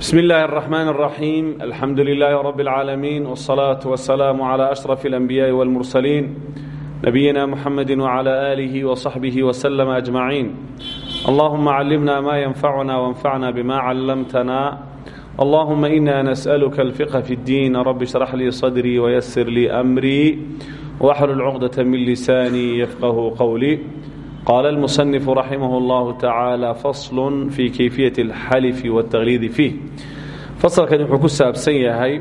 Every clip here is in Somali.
بسم الله الرحمن الرحيم الحمد لله رب العالمين والصلاة والسلام على أشرف الأنبياء والمرسلين نبينا محمد وعلى آله وصحبه وسلم أجمعين اللهم علمنا ما ينفعنا وانفعنا بما علمتنا اللهم إنا نسألك الفقه في الدين رب اشرح لي صدري ويسر لي أمري واحلل عقدة من لساني يفقه قولي قال المصنف رحمه الله تعالى فصل في كيفية الحلف والتغليظ فيه فصلkan wuxuu ku saabsan yahay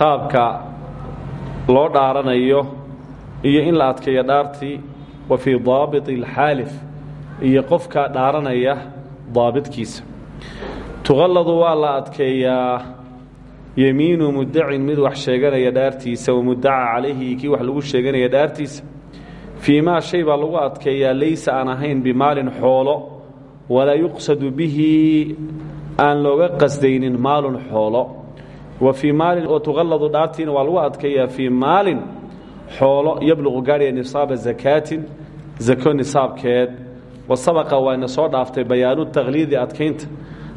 qaabka loo dhaaranayo iyo in la adkeeyo dhaartii wa fii daabit اlxaalif iyo qofka dhaaranaya daabitkiisa tuqalladu waa la adkeeyaa yemiinu mudacin mid wax sheeganaya dhaartiisa wamudaca calayhi kii wax lagu sheeganaya dhaartiisa fii maa shay baa lagu adkeeyaa laysa aan ahayn bimaalin xoolo walaa yuqsadu bihi aan looga qasdaynin maalun xoolo. Wa fii maalin oo tuqalladu dhaartiina waa lagu adkeeyaa fii maalin xoolo yabluqu gaadhaya nisaaba zakaatin zako nisaabkeed. Wa sabaqa waayna soo dhaaftay bayaanu takhliidi adkaynta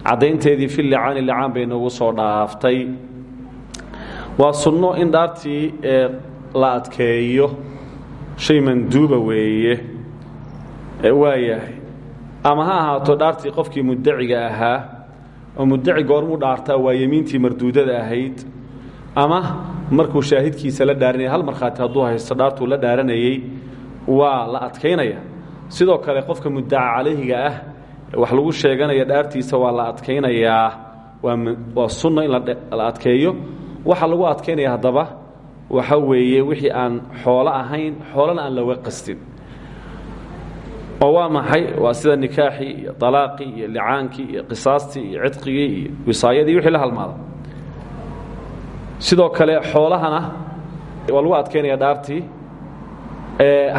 caddaynteedii fi licaani licaan bay noogu soo dhaaftay. Waa sunno in dhaartii la adkeeyo shay manduuba weeye waa yahay. Ama ha ahaato dhaartii qofkii mudaciga ahaa oo mudaci goormuu dhaartaa waa yemiintii marduudada ahayd. Ama markuu shaahidkiisa la dhaaranayay hal markhaati hadduu haysto dhaartuu la dhaaranayey waa la adkaynaya. Sidoo kale qofka mudaca calayhiga ah wax lagu sheeganaya dhaartiisa waa la adkaynayaa. Waa sunno in la adkeeyo. Waxa lagu adkaynaya haddaba waxa weeye wixii aan xoolo ahayn xoolana aan looga qastin oo waa maxay? Waa sida nikaaxii iyo alaaqii iyo licaankii iyo qisaastii iyo cidqigii iyo wisaayadii wixii la halmaada sidoo kale xoolahana waa lagu adkaynaya dhaartii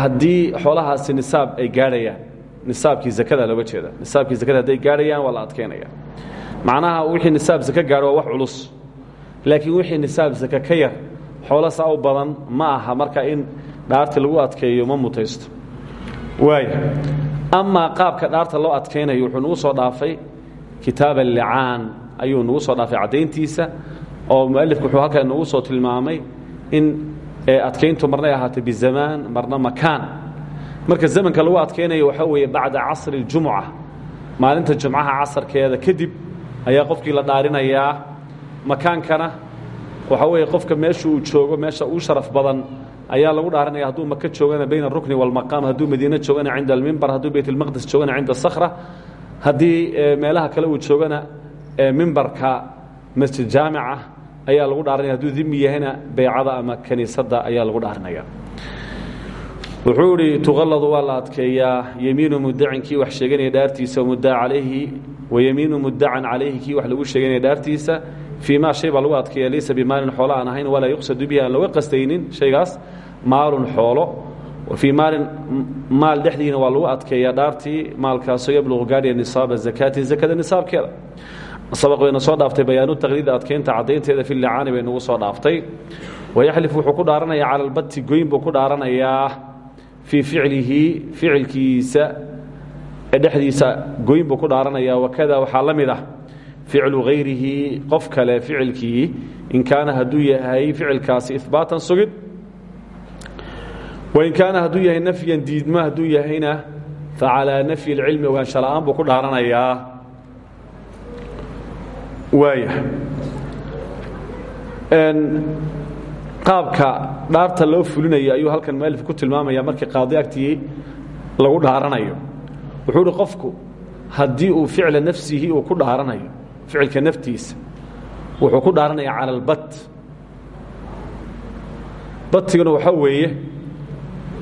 haddii xoolahaasi nisaab ay gaadhayaan nisaabkii zakada looga jeeda. Nisaabkii zakada hadday gaadhayaan waa la adkaynaya macnaha wixii nisaab zake gaadho waa wax culus laakiin wixii nisaab zake ka yar xoolo saa u badan ma aha marka in dhaarti lagu adkeeyo ma mutaysto. Waaya amaa qaabka dhaarta loo adkaynayo wuxuu nagu soo dhaafay kitaab allicaan ayuu nagu soo dhaafay caddayntiisa oo mualifku wuxuu halkaa nagu soo tilmaamay in adkayntu marnay ahaatay bizamaan marna makaan. Marka zamanka lagu adkaynayo waxaa weeye bacda casri اljumuca maalinta jumcaha casarkeeda kadib ayaa qofkii la dhaarinayaa makaankana waxaa weeye qofka meesha uu joogo meesha uu sharaf badan ayaa lagu dhaaranaya hadduu maka joogana bayna arukni wاlmaqaam hadduu madiine joogana cinda almimbar hadduu bayt اlmaqdes joogana cinda sakra haddii meelaha kale uu joogana mimbarka masjid jaamica ayaa lagu dhaaranaya hadduu dimi yahayna beycada ama kaniisadda ayaa lagu dhaaranaya wuxuu idhi tuqalladu waa la adkeeyaa yemiinu mudacin kii wax sheeganaya dhaartiisa mudaa calayhi wayemiinu mudacan calayhi kii wax lagu sheeganaya dhaartiisa fii maa shay baa lagu adkeeya laysa bimaalin xoolo aan ahayn walaa yuqsadu bihi aan qastaynin shaygaas maalun xoolo. Fii maalin maal dhexdiina waa lagu adkeeyaa dhaartii maalkaasoo yabluqu gaadhaya nisaaba zakaatin zakada nisaabkeeda. Sabaq bayna soo dhaaftay bayaanu taqliida adkaynta caddaynteeda fi licaani bay nagu soo dhaaftay. Wayaxlif wuxuu ku dhaaranayaa cala albati goyn buu ku dhaaranayaa fii ficlihi ficilkiisa dhexdiisa goyn buu ku dhaaranayaa. Wakada waxaa la ah ficlu hayrihi qof kale ficilkii in kaana hadduu yahay ficilkaasi ihbaatan sugid wain kaana hadduu yahay nafyan diidmo hadduu yahayna facalaa nafyi اlcilmi ogaansha la'aan buu ku dhaaranayaa. Waaya. Qaabka dhaarta loo fulinayo ayuu halkan mualif ku tilmaamaya markii qaadi agtii lagu dhaaranayo. Wuxuu qofku haddii uu ficla nafsihi uu ku dhaaranayo ficilka naftiisa wuxuu ku dhaaranaya cala albat batiguna waxaa weeye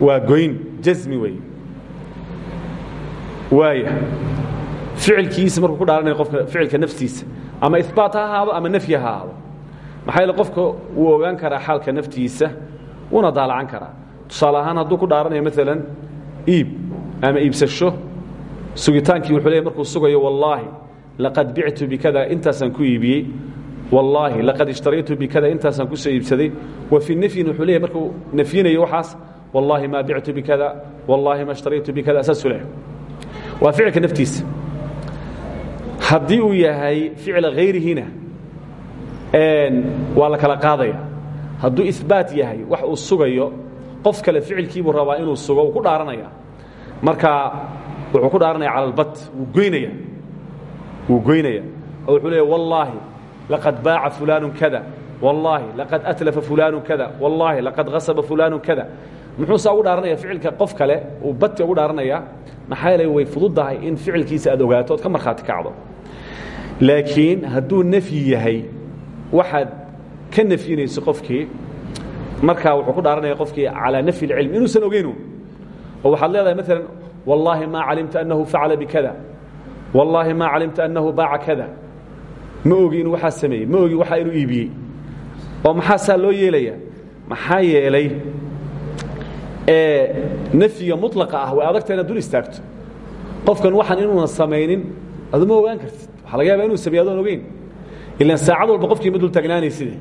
waa goyn jasmi weeye. Waaya ficilkiisa markuu ku dhaaranayo qofka ficilka naftiisa ama ahaado ama nafyi ha qofka wuu ogaan karaa xaalka naftiisa wuuna daalacan karaa. Tusaale ahaan ku dhaaranayo maalan iib ama iibsasho sugitaankii wuxuu leeyahy markuu sugayo wallaahi laqad bictu bikada intaasaan ku iibiyey wallaahi laqad ishtaraytu bikada intaasaan ku soo iibsaday. Wa fii nafyin wuxuu leeyahy markuu nafyinayo waxaas wallaahi ma bictu bikada wallaahi ma ishtaraytu bikada saasuu leeyahy waa ficilka naftiisa. Haddii uu yahay ficla hayrihina waa la kala qaadaya. Hadduu ibaat yahay wax uu sugayo qof kale ficilkiibuu rabaa inuu sugo uu ku dhaaranaya. Marka wuxuu ku dhaaranaya cala albat wuu goynaya wuu goynaya. Oo wuxuu leeya wallaahi laqad baaca fulaanu kada. Wallaahi laqad atlafa fulaanu kada. Wallaahi laqad hasaba fulaanu kada. Muxuusaa ugu dhaaranaya ficilka qof kale uu badka ugu dhaaranaya maxaa yeelay way fududdahay in ficilkiisa aad ogaato ood ka markhaati kacdo. Laakiin hadduu nafyi yahay waxaad ka nafyinayso qofkii markaa wuxuu ku dhaaranaya qofkii calaa nafyi اlcilm inuusan ogeynu oo waxaad leedahay maalan wallaahi maa calimta annahu facala bikada wallaahi maa calimta annahu baaca kada. Ma ogi inuu waxaa sameeyey ma ogi waxaa inuu iibiyey. Oo maxaa saa loo yeelaya maxaa yeelay nafyiga muطlaqa ah way adagta inaad dul istaagto. Qofkan waxaan inuuna samaynin aduma ogaan kartid. Waxaa laga yaaba inuu sameey adoon ogeyn. Ilan saacad walba qofkii ma dul taagnaanayside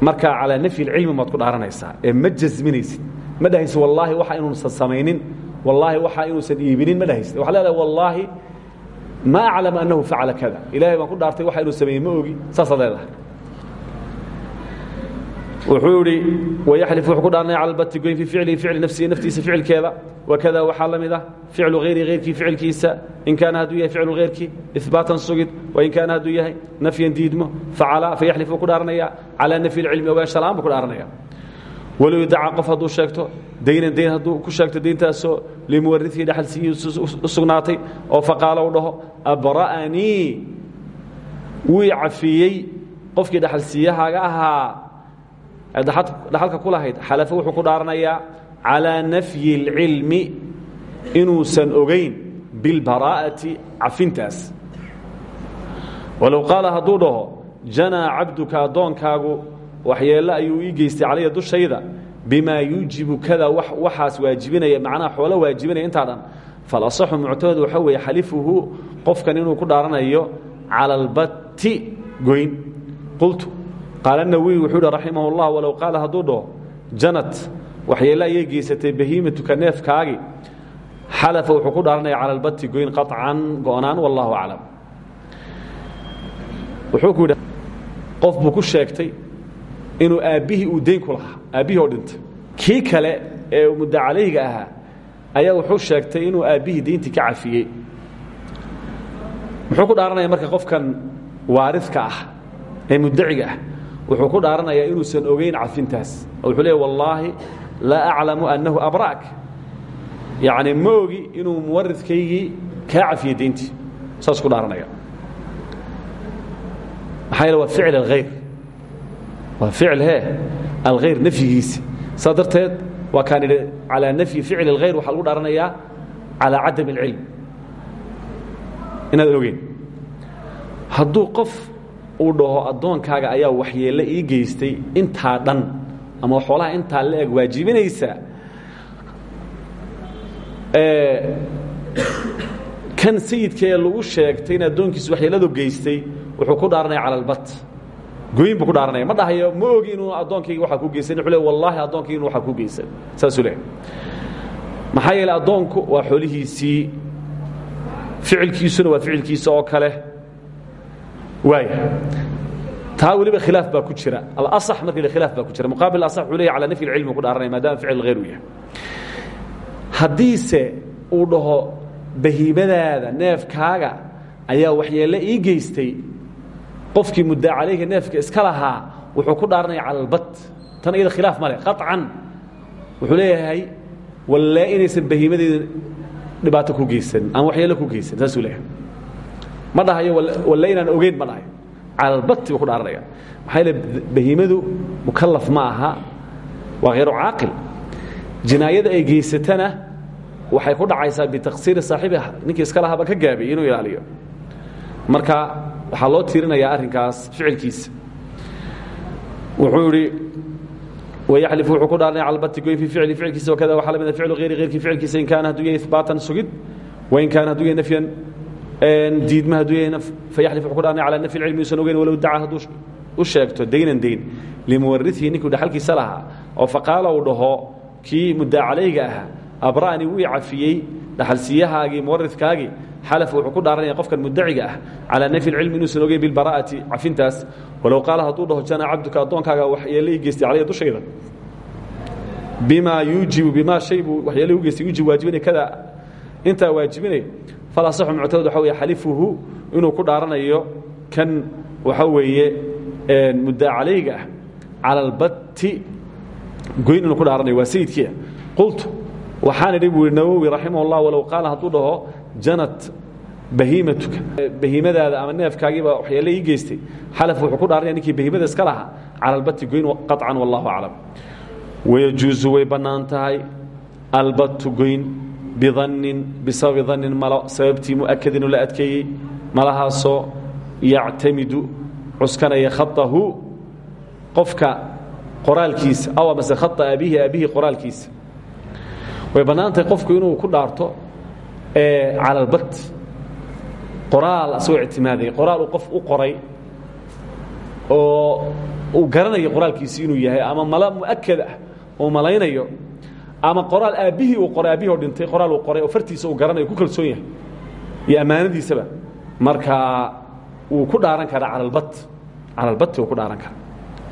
marka calaa nafyi اlcilmi maad ku dhaaranaysaa ee ma jasminaysid. Ma dhahaysi wallaahi waxa inuusan samaynin wallaahi waxa inuusan iibinin ma dhahaysid waxaa leedahay wallaahi ma aclam annahu facala kada ilahay baan ku waxa inuu sameeyey ma ogi. Saasaad leedahay. Wuxuu wuxuu ku dhaaranaya cala albati goyn fii ficlihi ficli nafsihi naftiisa ficilkeeda. Wakada waxaa la mid ah ficlu hayri hayrkii in kaana hadduu yahay ficlu hayrkii ihbaatan sugid. Wain kaana hadduu yahay nafyan diidmo facala fayaxlif ku dhaaranaya calaa nafyi اlcilmi ogaansha la'aan ku dhaaranaya walow idaca qof hadduu sheegto daynan dayn hadduu ku sheegto dayntaasoo limuwarisii dhexalsiiyi u sugnaatay oo faqaalo u dhaho abra'anii? Wii cafiiyey qofkii dhexalsiiyahaga ahaa. Dhexalka ku lahayd xalafo wuxuu ku dhaaranayaa calaa nafyi اlcilmi inuusan ogayn bilbaraa'ati cafintaas. Walow qaala hadduu dhaho jana cabduka addoonkaagu waxyeello ayuu ii geystay calaya dushayda bimaa yuujibu kada waxaas waajibinaya macnaha xoolo waajibinaya intaa dhan falasaxu muctamad waxa qofkan inuu ku dhaaranayo cala albatti goyn. Qultu qaala nawiwi wuxuu hi raximah اllah walow qaala janat waxyeello ayay geysatay bahiimatuka neefkaagi. Xalafa wuxuu ku dhaaranaya cala albatti goyn qaطcan go'naan wallahu aclam. Wuxuu ku qof buu ku sheegtay inuu aabbihii uu dayn ku lahaa aabbihii oo dhintay. Kii kale ee muddo calayga ahaa ayaa wuxuu sheegtay inuu aabbihii dayntii ka cafiyey. Muxuu ku dhaaranaya marka qofkan waaridka ah ee muddaciga ah wuxuu ku dhaaranayaa inuusan ogeyn cafintaas. Oo wuxuu leeya wallaahi laa aclamu annahu abra'ak. Yacni ma ogi inuu muwaridkaygii kaa cafiyey dayntii saas ku dhaaranaya. Maxaa yeele waa ficil alkhayr waa ficil he alkhayr nafyigiisi. Saa darteed waa kaan idhi calaa nafyi ficil alkhayr waxaa lagu dhaaranayaa calaa cadam اlcilm inaad ogeyn. Hadduu qof uu dhaho addoonkaaga ayaa waxyeello ii geystay intaa dhan ama xoolaha intaa la eg waajibinaysa kan sayidkaee lagu sheegtay in addoonkiisu waxyeelladu geystay wuxuu ku dhaaranaya cala goyn buu ku dhaaranaya ma dhahayo ma ogi inuu addoonkayga waxaa ku geysan wuxuu le wallaahi addoonkii inuu waxaa ku geysan saasuu leehay maxaa yeeley addoonku waa xoolihiisii ficilkiisuna waa ficilkiisa oo kale. Waaya taa weliba khilaaf baa ku jira. Alasax marka la khilaaf baa ku jira. Muqaabil asax wuxuu leeyahy alaa nafyi lcilmi ku dhaaranaya maadaama ficil hayr uu yahay. Haddiise uu dhaho bahiimadaada neefkaaga ayaa waxyeelle ii geystay qofkii muddaa calayga neefka iska lahaa wuxuu ku dhaaranaya cala albat tan iyada khilaaf ma leh. Qaطcan wuxuu leeyahay wallee inaysan bahiimadeeda dhibaato ku geysan ama waxyeello ku geysan. Saasuu leeyahay. Ma dhahayo walle inaan ogeyn ma dhahayo. Cala albati buu ku dhaaranaya maxaa yeele bahiimadu mukalaf ma aha waa hayru caaqil. Jinaayada ay geysatana waxay ku dhacaysaa bitaqsiiri saaxibiha ninkii iska lahaaba ka gaabiyey inuu ilaaliyo. Marka waxaa loo tiirinayaa arrinkaas ficilkiisa. Wuxuu idhi wayaxlifu wuxuu ku dhaaranaya cala albati goyn fii ficli ficilkiisa wakada waxaa la mida ficlu hayri hayrkii ficilkiisa in kaana hadduu yahay ihbaatan sugid wain kaana hadduu yahay nafyan diidma hadduu yahay fayaxlif wuxuu ku dhaaranaya cala nafyi cilmi usan ogeyn walow daca hadduu u sheegto daynan dayn limuwariثihi ninkuu dhaxalkiisa lahaa oo faqaala uu dhaho kii muddaa calayga ahaa abra'ni wuu i cafiyey dhaxalsiiyahaagii muwaridkaagii xalaf wuxuu ku dhaaranaya qofkan mudaciga ah calaa nafyi lcilmi inuusan ogeyn bilbara'ati cafintaas. Walow qaala hadduu dhaho jana cabduka addoonkaaga waxyeele ii geystay calaya dushayda bimaa yuujibu bimaa shay buu waxyeele u geystay yuujibu waajibinay kada intaa waajibinay falasaxu muctamad waxa weeye xalifuhu inuu ku dhaaranayo kan waxa weeye muddaa calayga ah cala albatti goyn inuu ku dhaaranayo waa sayidkiia qultu waxaan idhi buu nawowi raximah اllah qaala hadduu dhaho janat bahiimatuka bahiimadaada ama neefkaagiiba waxyeele ii geystay. Xalaf wuxuu ku dhaaranaya ninkii bahiimada iska lahaa. Cala goyn qaطcan wallahu aclam. Wayajuusu way bannaan tahay. Albattu goyn bidannin bisababi dannin malo sababtii mu'akadin oo la adkeeyey. Malahaasoo yactamidu cuskanaya khaahu qofka qoraalkiisa aw amase khaa abihi aabihii qoraalkiisa way bannaan tahay qofku inuu ku dhaarto cala albat qoraal asagoo ictimaadaya qoraal uu qof u qoray oo uu garanayo qoraalkiisi inuu yahay ama malo mu'akad ah uu malaynayo ama qoraal aabbihii uu qoray aabihii oo dhintay qoraal uu qoray oo fartiisa uu garanayo ku kalsoon yahay iyo ammaanadiisaba markaa wuu ku dhaaran karaa cala albat cala albati wuu ku dhaaran karaa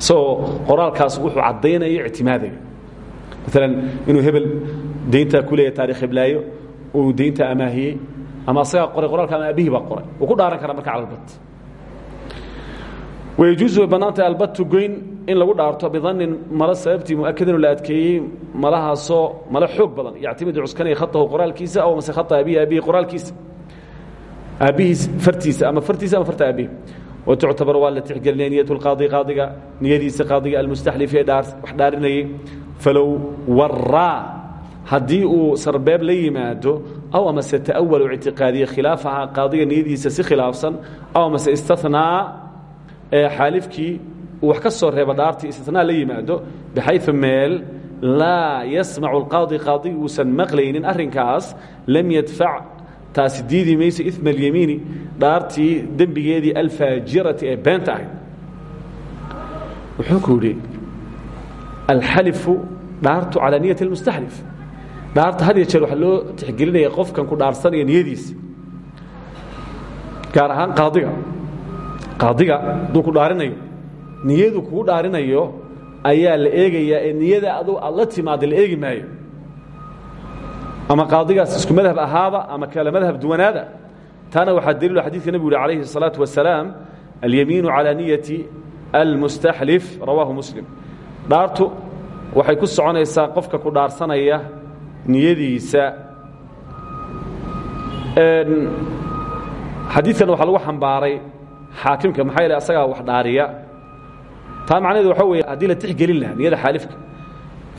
isagoo qoraalkaas wuxuu caddaynayo ictimaadayo. Maalan inuu hebel dayntaa ku leeyahay taarikh heblaayo uu daynta amaahiyey ama asagaa qoray qoraalka ama aabihii baa qoray wuu ku dhaaran karaa marka cala albat wayajuusu way bannaantahay albatu goyn in lagu dhaarto bidannin malo sababtii mu'akadinu la adkeeyey malahaasoo malo xoog badan yactimidu cuskanaya khatahu qoraalkiisa aw mase khata abihi aabihii qoraalkiisa. Aabbihiis fartiisa ama fartiisa ama farta aabbihi watuctabar waa la tixgelinaya niyat lqaadi qaadiga niyadiisa qaadiga almustaxlifi ee wax dhaarinayey. Falow waraa haddii uu sarbeeb la yimaado aw amase ta'awalu ictiqaadiye khilaafaha qaadiga niyadiisa si khilaafsan aw amase istanaa xaalifkii uu wax ka soo reeba dhaartii istinaa la yimaado bixayu meel laa yasmacu alqaadi qaadigi uusan maqlaynin arrinkaas lam yadfac taasi diidi mayso ima alyamiini dhaartii dembigeedii alfaajirati ee beenta ahayd. Wuxuu ku yidhi alxalifu dhaartu calaa niyati اlmustaxlif dhaarta had iyo jeer waxaa loo tixgelinaya qofkan ku dhaarsanaya niyadiisa gaar ahaan qaadiga qaadiga hadduu ku dhaarinayo niyadu kugu dhaarinayo ayaa la eegayaa ee niyada adu aad la timaada la eegi maayo ama qaadigaas isku madhab ahaada ama kale madhab duwanaada taana waxaa daliilo xadiidka nebigu yuri calayhi الsalaaةu wasalaam alyamiinu calى niyati almustaxlif rawaahu muslim dhaartu waxay ku soconaysaa qofka ku dhaarsanaya niyadiisa xadiidkan waxaa lagu xambaaray xaakimka maxaa yeele asagaa wax dhaariya. Taa macnaheedu waxa weeye haddii la tixgelin lahaa niyada xaalifka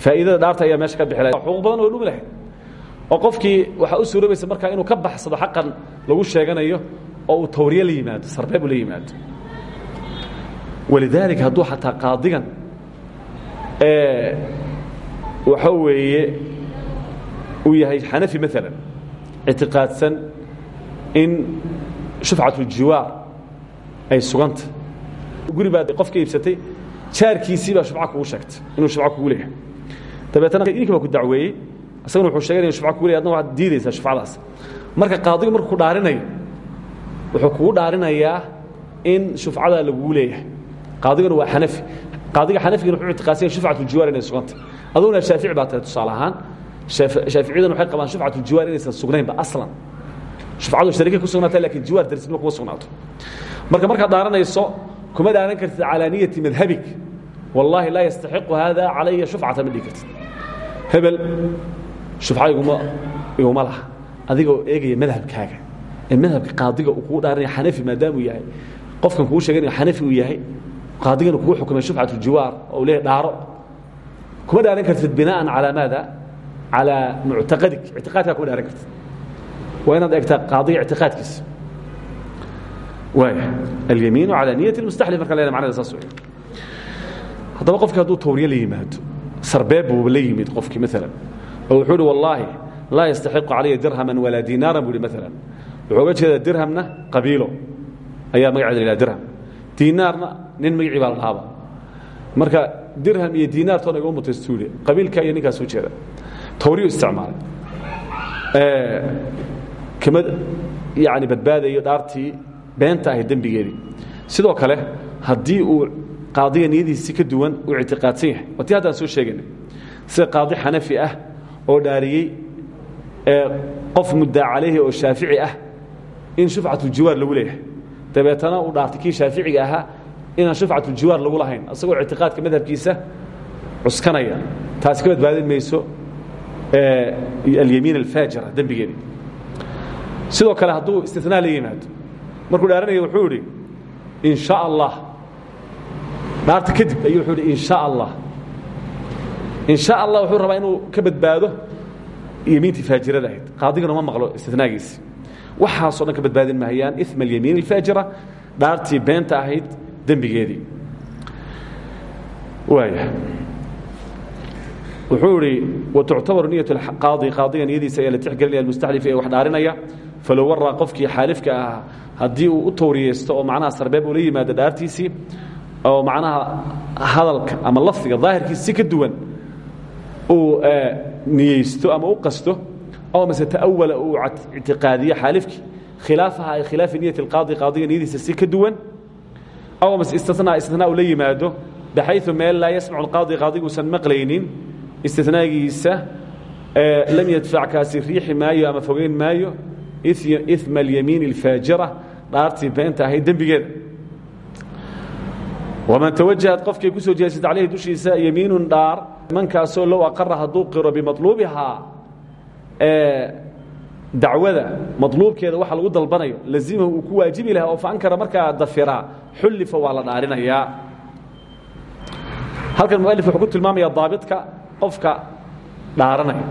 faa'iidada dhaarta ayaa meesha ka bixi lahay xuquuq badan oo dhumi lahayd. Oo qofkii waxaa u suuroobaysa markaa inuu ka baxsado xaqan lagu sheeganayo oo uu tawriye la yimaado sarbeeb uu la yimaado. Walidaalika hadduu xataa qaadigan waxa weeye uu yahay xanafi maalan ictiqaadsan in shufcatuljiwaar ay suganta. Guri baad qof ka iibsatay jaarkiisii baa shufca kugu sheegtay inuu shufca kugu leeyahay. Dabeetana ninki baa ku dacweeyey isaguna wuxuu sheegay inu shufca kugu leeyahy adna waxaad diidaysaa shufcadaas. Marka qaadigu markuu ku wuxuu kugu dhaarinayaa in shufcadaa lagugu leeyahay. Qaadiguna waa xanafi. Qaadiga xanafigana wuxuu ictiqaadsan shufcatuljiwaar inay suganta. Aduguna shaafici baa tahay tusaale shaaficiyaduna waxay qabaan shufcatuljiwaar inaysan sugnaynba aslan. Shufcadu sharike ku sugnaata laakiin jiwaar darisnimo kuma sugnaato. Marka markaad dhaaranayso kuma dhaaran kartid calaa niyati madhabik. Wallaahi laa yastaxiqu hada calaya shufcata ma dhihi kartid. Hebel shufca iguma iguma laha. Adigoo eegaya madhabkaaga. Ee madhabka qaadiga uu kugu dhaaranaya xanafi maadaamuu yahay. Qofkan kugu sheeganayo xanafi uu yahay qaadigana kugu xukumay shufcatuljiwaar oo leeyahy dhaaro. Kuma dhaaran kartid binaan calaa maada calaa muctaqadik ictiqaadkaa kuma dhaaran kartid waa inaad eegtaa qaadiga ictiqaadkiisa waaya alyamiinu calaa niyati mustaxlif marka leena macnada saas haddaba qofki hadduu tawriye la yimaado sarbeeb buuba la yimid qofkii maalan oo wuxuu uhi wallaahi laa yastaxiqu calaya dirhaman walaa dinaaran buu ihi maalan wuxuu uga jeedaa dirhamna qabiilo ayaa magaceeda la yidhaha dirham diinaarna nin magacii baa la dhahaaba marka dirham iyo diinaartoona iguma mutaystu yidhi qabiilka iyo ninkaas u jeeda tawriyu isticmaalay kama yani badbaadayo dhaartii beenta ahayd dembigeedii sidoo kale haddii uu qaadiga niyadiisi ka duwan uu ictiqaadsan yahay waa tii haddaan soo sheegaynay sida qaadi xanafi ah oo dhaariyey qof muddaa calayhi oo shaafici ah in shufcatuljiwaar lagu leeyahay dabeetana uu dhaartay kii shaaficiga ahaa inaan shufcatuljiwaar lagu lahayn isagoo ictiqaadka madhabkiisa cuskanaya taasi ka badbaadin mayso alyamiin alfaajira dembigeedii sidoo kale hadduu istinaa la yimaado markuu dhaaranaya wuxuu idhi in sha allah dhaarta kadib ayuu wuxuu idhi in sha allah in sha allah wuxuu rabaa inuu ka badbaado yamiintii faajirada ahayd. Qaadigana ma maqlo istinaagiisi waxaasoo dhan ka badbaadin mahayaan ima alyamiin alfaajira dhaartii beenta ahayd dembigeedii. Waaya wuxuu idhi watuctabaru niyat qaadi qaadiga niyadiisa ayaa la tixgelinaya almustaxlif ee wax dhaarinaya falow waraa qofkii xaalifka ahaa haddii uu u tawriyeysto oo macnaha sarbeeb ula yimaado dhaartiisii oo macnaha hadalka ama lafdiga daahirkiisa si ka duwan uu niyeysto ama u qasto oo mase ta'awala uu ictiqaadiyo xaalifkii khilaafaha ay khilaafi niyat alqaadi qaadiga niyadiisa si ka duwan aw mase istinaa istinaa uu la yimaado baxayu meel laa yasmacu alqaadi qaadiguusan maqlaynin istinaagiisa lam yadfac kaasi riixi maayo ama fogeyn maayo ima alyamiin alfaajira dhaartii beenta ahayd dembigeeda waman tawajahad qofkii ku soo jeesad calayhi dushiisa yamiinun dhaar mankaasoo low aqara hadduu qiro bimaluubihaa dacwada maluubkeeda waxa lagu dalbanayo lazimahu uu ku waajibi lahaa oo faankara markaa dafiraa xullifa waa la dhaarinayaa. Halkan mualif wuxuu ku tilmaamaya daabidka qofka dhaaranaya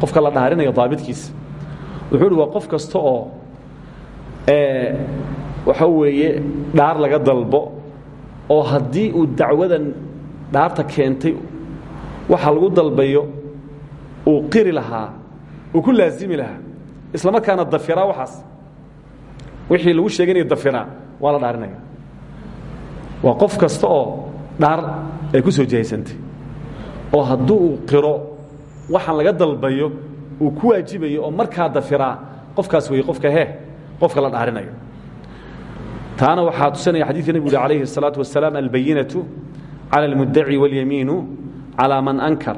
qofka la dhaarinayo daabidkiisa wuxuu uhi waa qof kasta oo waxa weeye dhaar laga dalbo oo haddii uu dacwadan dhaarta keentay waxa lagu dalbayo uu qiri lahaa uu ku laazimi lahaa isla markaana dafiraa waxaas wixii lagu sheeganayo dafiraa waa la dhaarinaya. Waa qof kasta oo dhaar ay ku soo jihaysantay oo hadduu uu qiro waxaan laga dalbayo uu ku waajibayo oo markaa dafiraa qofkaas weeye qofka he qofka la dhaarinayo taana waxaa tusinaya xadidka nebigu uhi alayhi الsalaaةu wasalaam albayinaةu calى اlmudaci wاlyamiinu calىa man ankar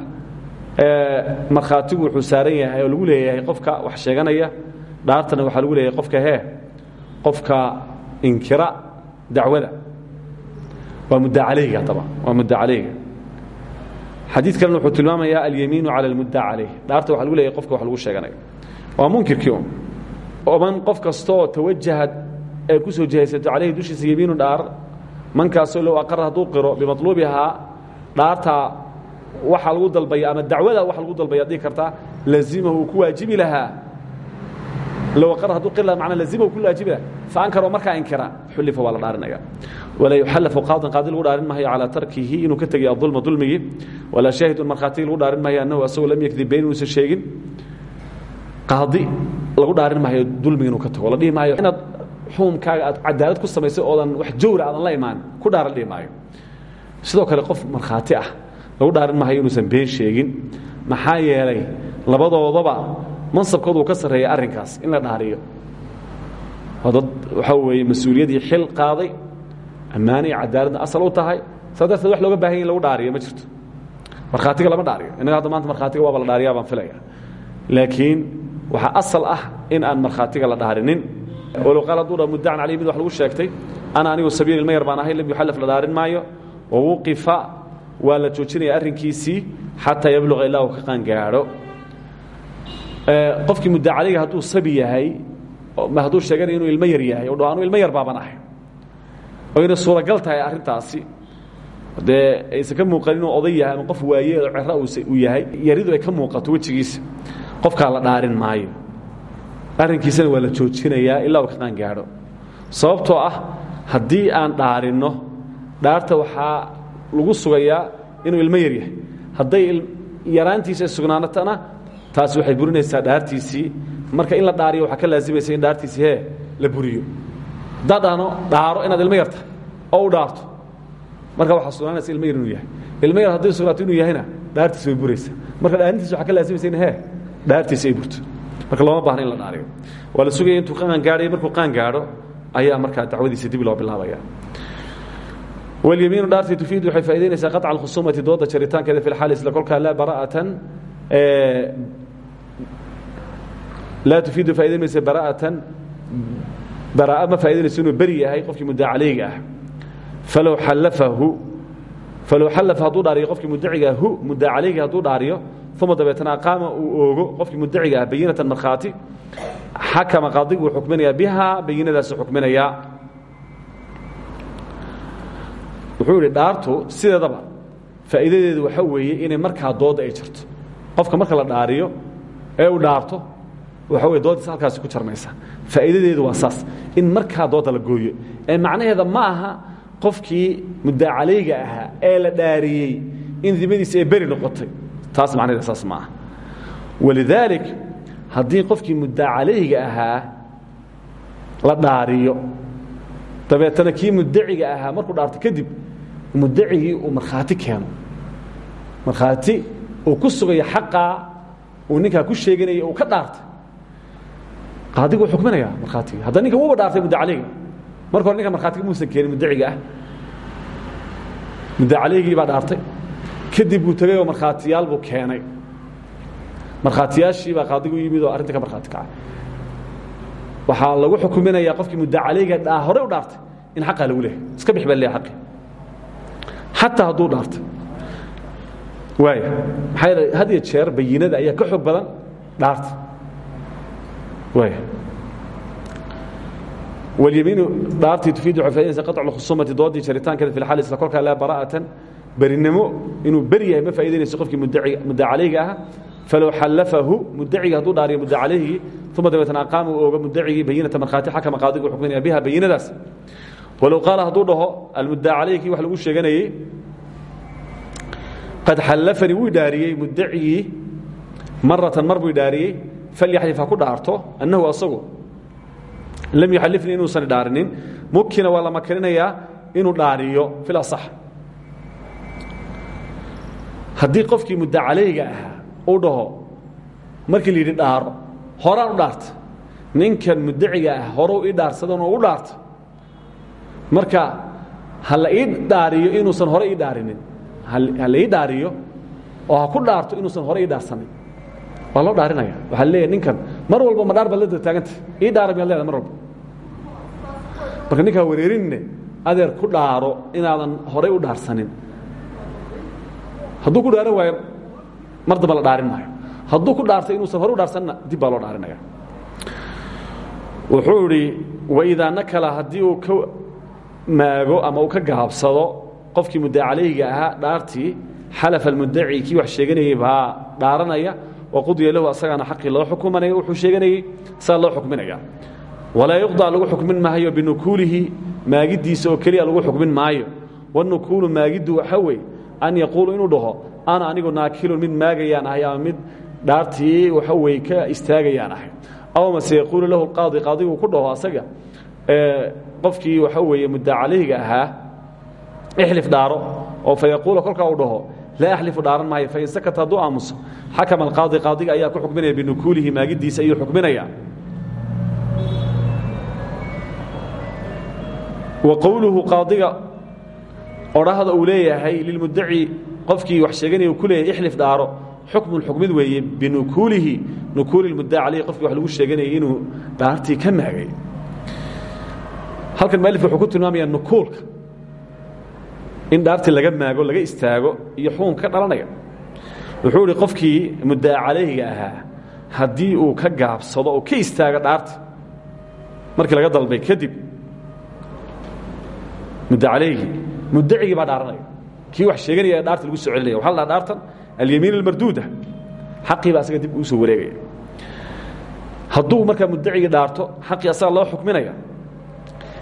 markhaatigu wuxuu saaran yahay oo lagu leeyahay qofka wax sheeganaya dhaartana waxaa lagu leeyahay qofka hee qofka inkira dacwada waa mudda calayga aba waa mudda calayga xadiid kalena wuxuu tilmaamayaa alyamiinu calى اlmudda calayh. Dhaarta waxa lagu leeyahay qofka wax lagu sheeganayo waa munkirkii un oman qof kastaoo tawajahad ee ku soo jihaysato calayhi dushiisa yamiinu dhaar mankaasoo low aqara hadduu qiro bimaluubihaa dhaartaa waxa lagu dalbaya ama dacwada waxa lagu dalbaya dhihi kartaa lazimahu ku waajibi lahaa. Low aqara hadduu qiri laha macnaa ku waajibi lahaa. Fa ankaroo markaa inkira xullifa waa la walaa yuxallafu qaadin qaadi lagu dhaarin maayo calaa tarkihi inuu ka tegay adulma dulmigii walaa shaahidun markhaatigi lagu dhaarin maayo annahu asagoo lam yakdib bayn inuusan sheegin qaadi lagu dhaarin maayo dulmiga inuu ka tago la dhihi maayo inaad xukumkaaga aad cadaalad ku samaysay oodan wax jawra aadan la imaan ku dhaaran dhihi maayo sidoo kale qof markhaati ah lagu dhaarin maayo inuusan been sheegin maxaa yeelay labadoodaba mansabkoodu uu ka sarreeya arrinkaas in la dhaariyo dad waxaa weeye mas'uuliyaddii xil qaaday ammaana iyo cadaaladna asal u tahay. Saa darteed wax looga baahan ya in lagu dhaariyo ma jirto. Markhaatiga lama dhaariyo. Innaga hadda maanta markhaatiga waaba la dhaariyaa baan filaya laakiin waxaa asal ah in aan markhaatiga la dhaarinin. Walow qaal hadduu dha muddacan caleyh mid wax lagu sheegtay ana anigu sabiil ilma yar baan ahay lam yuxallaf la dhaarin maayo. Wawuqifa waa la joojinaya arrinkiisii xataa yabluqa ilaa uu ka qaangaadho. Qofkii mudda calayga hadduu sabi yahay hadduu sheeganayo inuu ilmo yar yahay o dho anuu ilmo yar baaban ahay oo inay suuragal tahay arrintaasi. Dee aysan ka muuqan inuu oday yahay ama qof waaye oo cera uu yahay yaridu ay ka muuqato wejigiisa. Qofkaa la dhaarin maayo. Arrinkiisana waa la joojinayaa ilaa uu ka qaangaadho. Sababtoo ah haddii aan dhaarinno dhaarta waxaa lagu sugayaa inuu ilmo yar yahay. Hadday yaraantiisa sugnaanatana taasi waxay burinaysaa dhaartiisii. Marka in la dhaariyo waxaa ka laazimaysa in dhaartiisii hee la buriyo haddaad dhahno dhaaro inaad ilmo yar tahay oo u dhaarto. Marka waxaa sugnaanaysa ilmo yar inuu yahay. Ilmo yar hadday sugnaato inuu yahayna dhaartiisi way buraysaa marka dhaarintiisa waxaa ka laazimaysa in hee dhaartiisi ay burto marka looma baahna in la dhaariyo. Waa la sugaya intuu qaan gaadhayo markuu qaan gaadho ayaa markaa dacwadiisa dib loo bilaabaya. Walyamiinu dhaartii tufiidu waxay faa'idaynaysaa qaطca alkhusumati dooda jaritaankeeda fi lxaal isla kolkaa laa bara'atan laa tufiidu faa'idayn maysa bara'atan baraa'a ma faa'idaynayso inuu beri yahay qofkii muddaa calayga ah. Falow xallafahu falow xallafa hadduu dhaariyo qofkii muddaciga hu muddaa calayga hadduu dhaariyo uma dabeetana aqaama uu oogo qofkii muddaciga ah bayinatan markhaati xakama qaadigu uu xukminayaa bihaa bayinadaasu xukminayaa wuxuu yidhi dhaartu sideedaba faa'iidadeedu waxa weeye inay markaa doodda ay jirto. Qofka marka la dhaariyo ee uu dhaarto waxa weye dooddiisa halkaasi ku jarmaysa faa'iidadeedu waa saas. In markaa doodda la gooyo. Ee macnaheeda ma aha qofkii muddaa calayga ahaa ee la dhaariyey in dimadiisa ay beri noqotay. Taas macnaheeda saas ma aha. Walidaalik haddii qofkii muddaa calayga ahaa la dhaariyo dabeetana kii muddaciga ahaa markuu dhaarto kadib muddacigii uu markhaati keeno. Markhaati uu ku sugayo xaqaa uu ninkaa ku sheeganaya uu ka dhaartay qaadigu uu xukminaya markhaatiga. Hadda ninka wuuba dhaartay mudda calayga marka hore ninka markhaatiga muusan keenin muddaciga ah. Mudda calaygii baa dhaartay kadib buu tegay oo buu keenay. Markhaatiyaashii baa qaadigu yimid oo arrinta ka markhaati kacay. Waxaa lagu xukuminayaa qofkii mudda calayga dhaa hore u dhaartay in xaqaa lagu leehay. Iska bix baa leehay aqi xataa dhaartay waaya maxaa jeer bayinada ayaa ka xoog badan dhaarta dhaartii tufiidu waxay faidaysa qaطcu lkhusumati doodii jaritaankeeda lxaal isla kolkaa laa bara'atan berinimo inuu beri yahay ma faa'idaynayso qofkii mudda calayga ah. Falow xallafahu muddaciga hadduu dhaariyo mudda calayhi uma dabeetna aqaama uu ooga muddacigii bayinata markhaati xakama qaadigu xukminaya biha bayinadaas walow qaala hadduu dhaho almudda calayhi wax lagu sheeganayey qad xallafanii wuu dhaariyey muddacigii maratan mar buu dhaariyey falyaxlif ha ku dhaarto annahu asagu lam yuxallifnii inuusan dhaarinin mukina waa la makrinayaa dhaariyo fil asax haddii qofkii mudda calayga ahaa uu dhaho markii la dhaaro horaan u dhaarta ninkan muddaciga ah horeu ii dhaarsadano u dhaarta marka ha ii dhaariyo inuusan hore ii dhaarinin ha ii dhaariyo oo ku dhaarto inuusan hore ii dhaarsanin waa loo dhaarinaya. Waxaa leeyahy ninkan mar walba ma dhaar baad la taaganta. Ii dhaara miyaad leedahay mar walba. Marka ninkaa wareerinne adeer ku dhaaro inaadan horay u dhaarsanin. Hadduu ku dhaaran waayo mar damba la dhaarin maayo. Hadduu ku dhaartay inuusan hore u dhaarsanna dib baa loo dhaarinaya. Wuxuu idhi waidaa nakala haddii uu ka maago ama uu ka gaabsado qofkii mudda calayhiga ahaa dhaartii xalafa almuddaci kii wax sheeganayey baa dhaaranaya waqudiya lahu asagaana xaqii loo xukumanaya wuxuu sheeganayey saa loo xukminaya. Walaa yuqda lagu xukmin maayo binukuulihi maagiddiisa oo keliya lagu xukmin maayo. Wanukuulu maagiddu waxa weeye an yaquulu inuu dhaho ana anigu naakilun mid maagayaan ahay ama mid dhaartii waxa weye ka istaagayaan ahay. Aw mase yaquulu lahu qaadi qaadigu ku dhaho asaga qofkii waxa weeye mudda calayhiga ahaa ixlif dhaaro oo fa yaquula kolkaa uu dhaho laa axlifu dhaaran maayo fain sakata hadduu aamuso xakama alqaadi qaadiga ayaa ku xukminaya binukuulihi maagiddiisa ayuu xukminaya wa qowluhu qaadiga odhahda uu leeyahay lilmuddaci qofkii wax sheeganaya uu ku leeyahay ixlif dhaaro xukmun xukmid weeye binukuulihi nukuuli lmuddaci calayhi qofkii wax lagu sheeganayay inuu dhaartii ka maagay halkan mualif wuxuu ku tilmaamayaa nukuulka in dhaartii laga maago laga istaago iyo xukunka ka dhalanaya. Wuxuu idhi qofkii muddaa calayhiga ahaa uu ka gaabsado oo ka istaago dhaarta markii laga dalbay kadib mudda calayhigii muddacigii baa dhaaranaya. Wax sheeganaya ee dhaarta lagu soo celinaya. Waxa la dhaha dhaartan alyamiin almarduuda xaqii baa asaga dib uu soo wareegaya. Hadduu markaa muddacigii dhaarto xaqii asaga loo xukminaya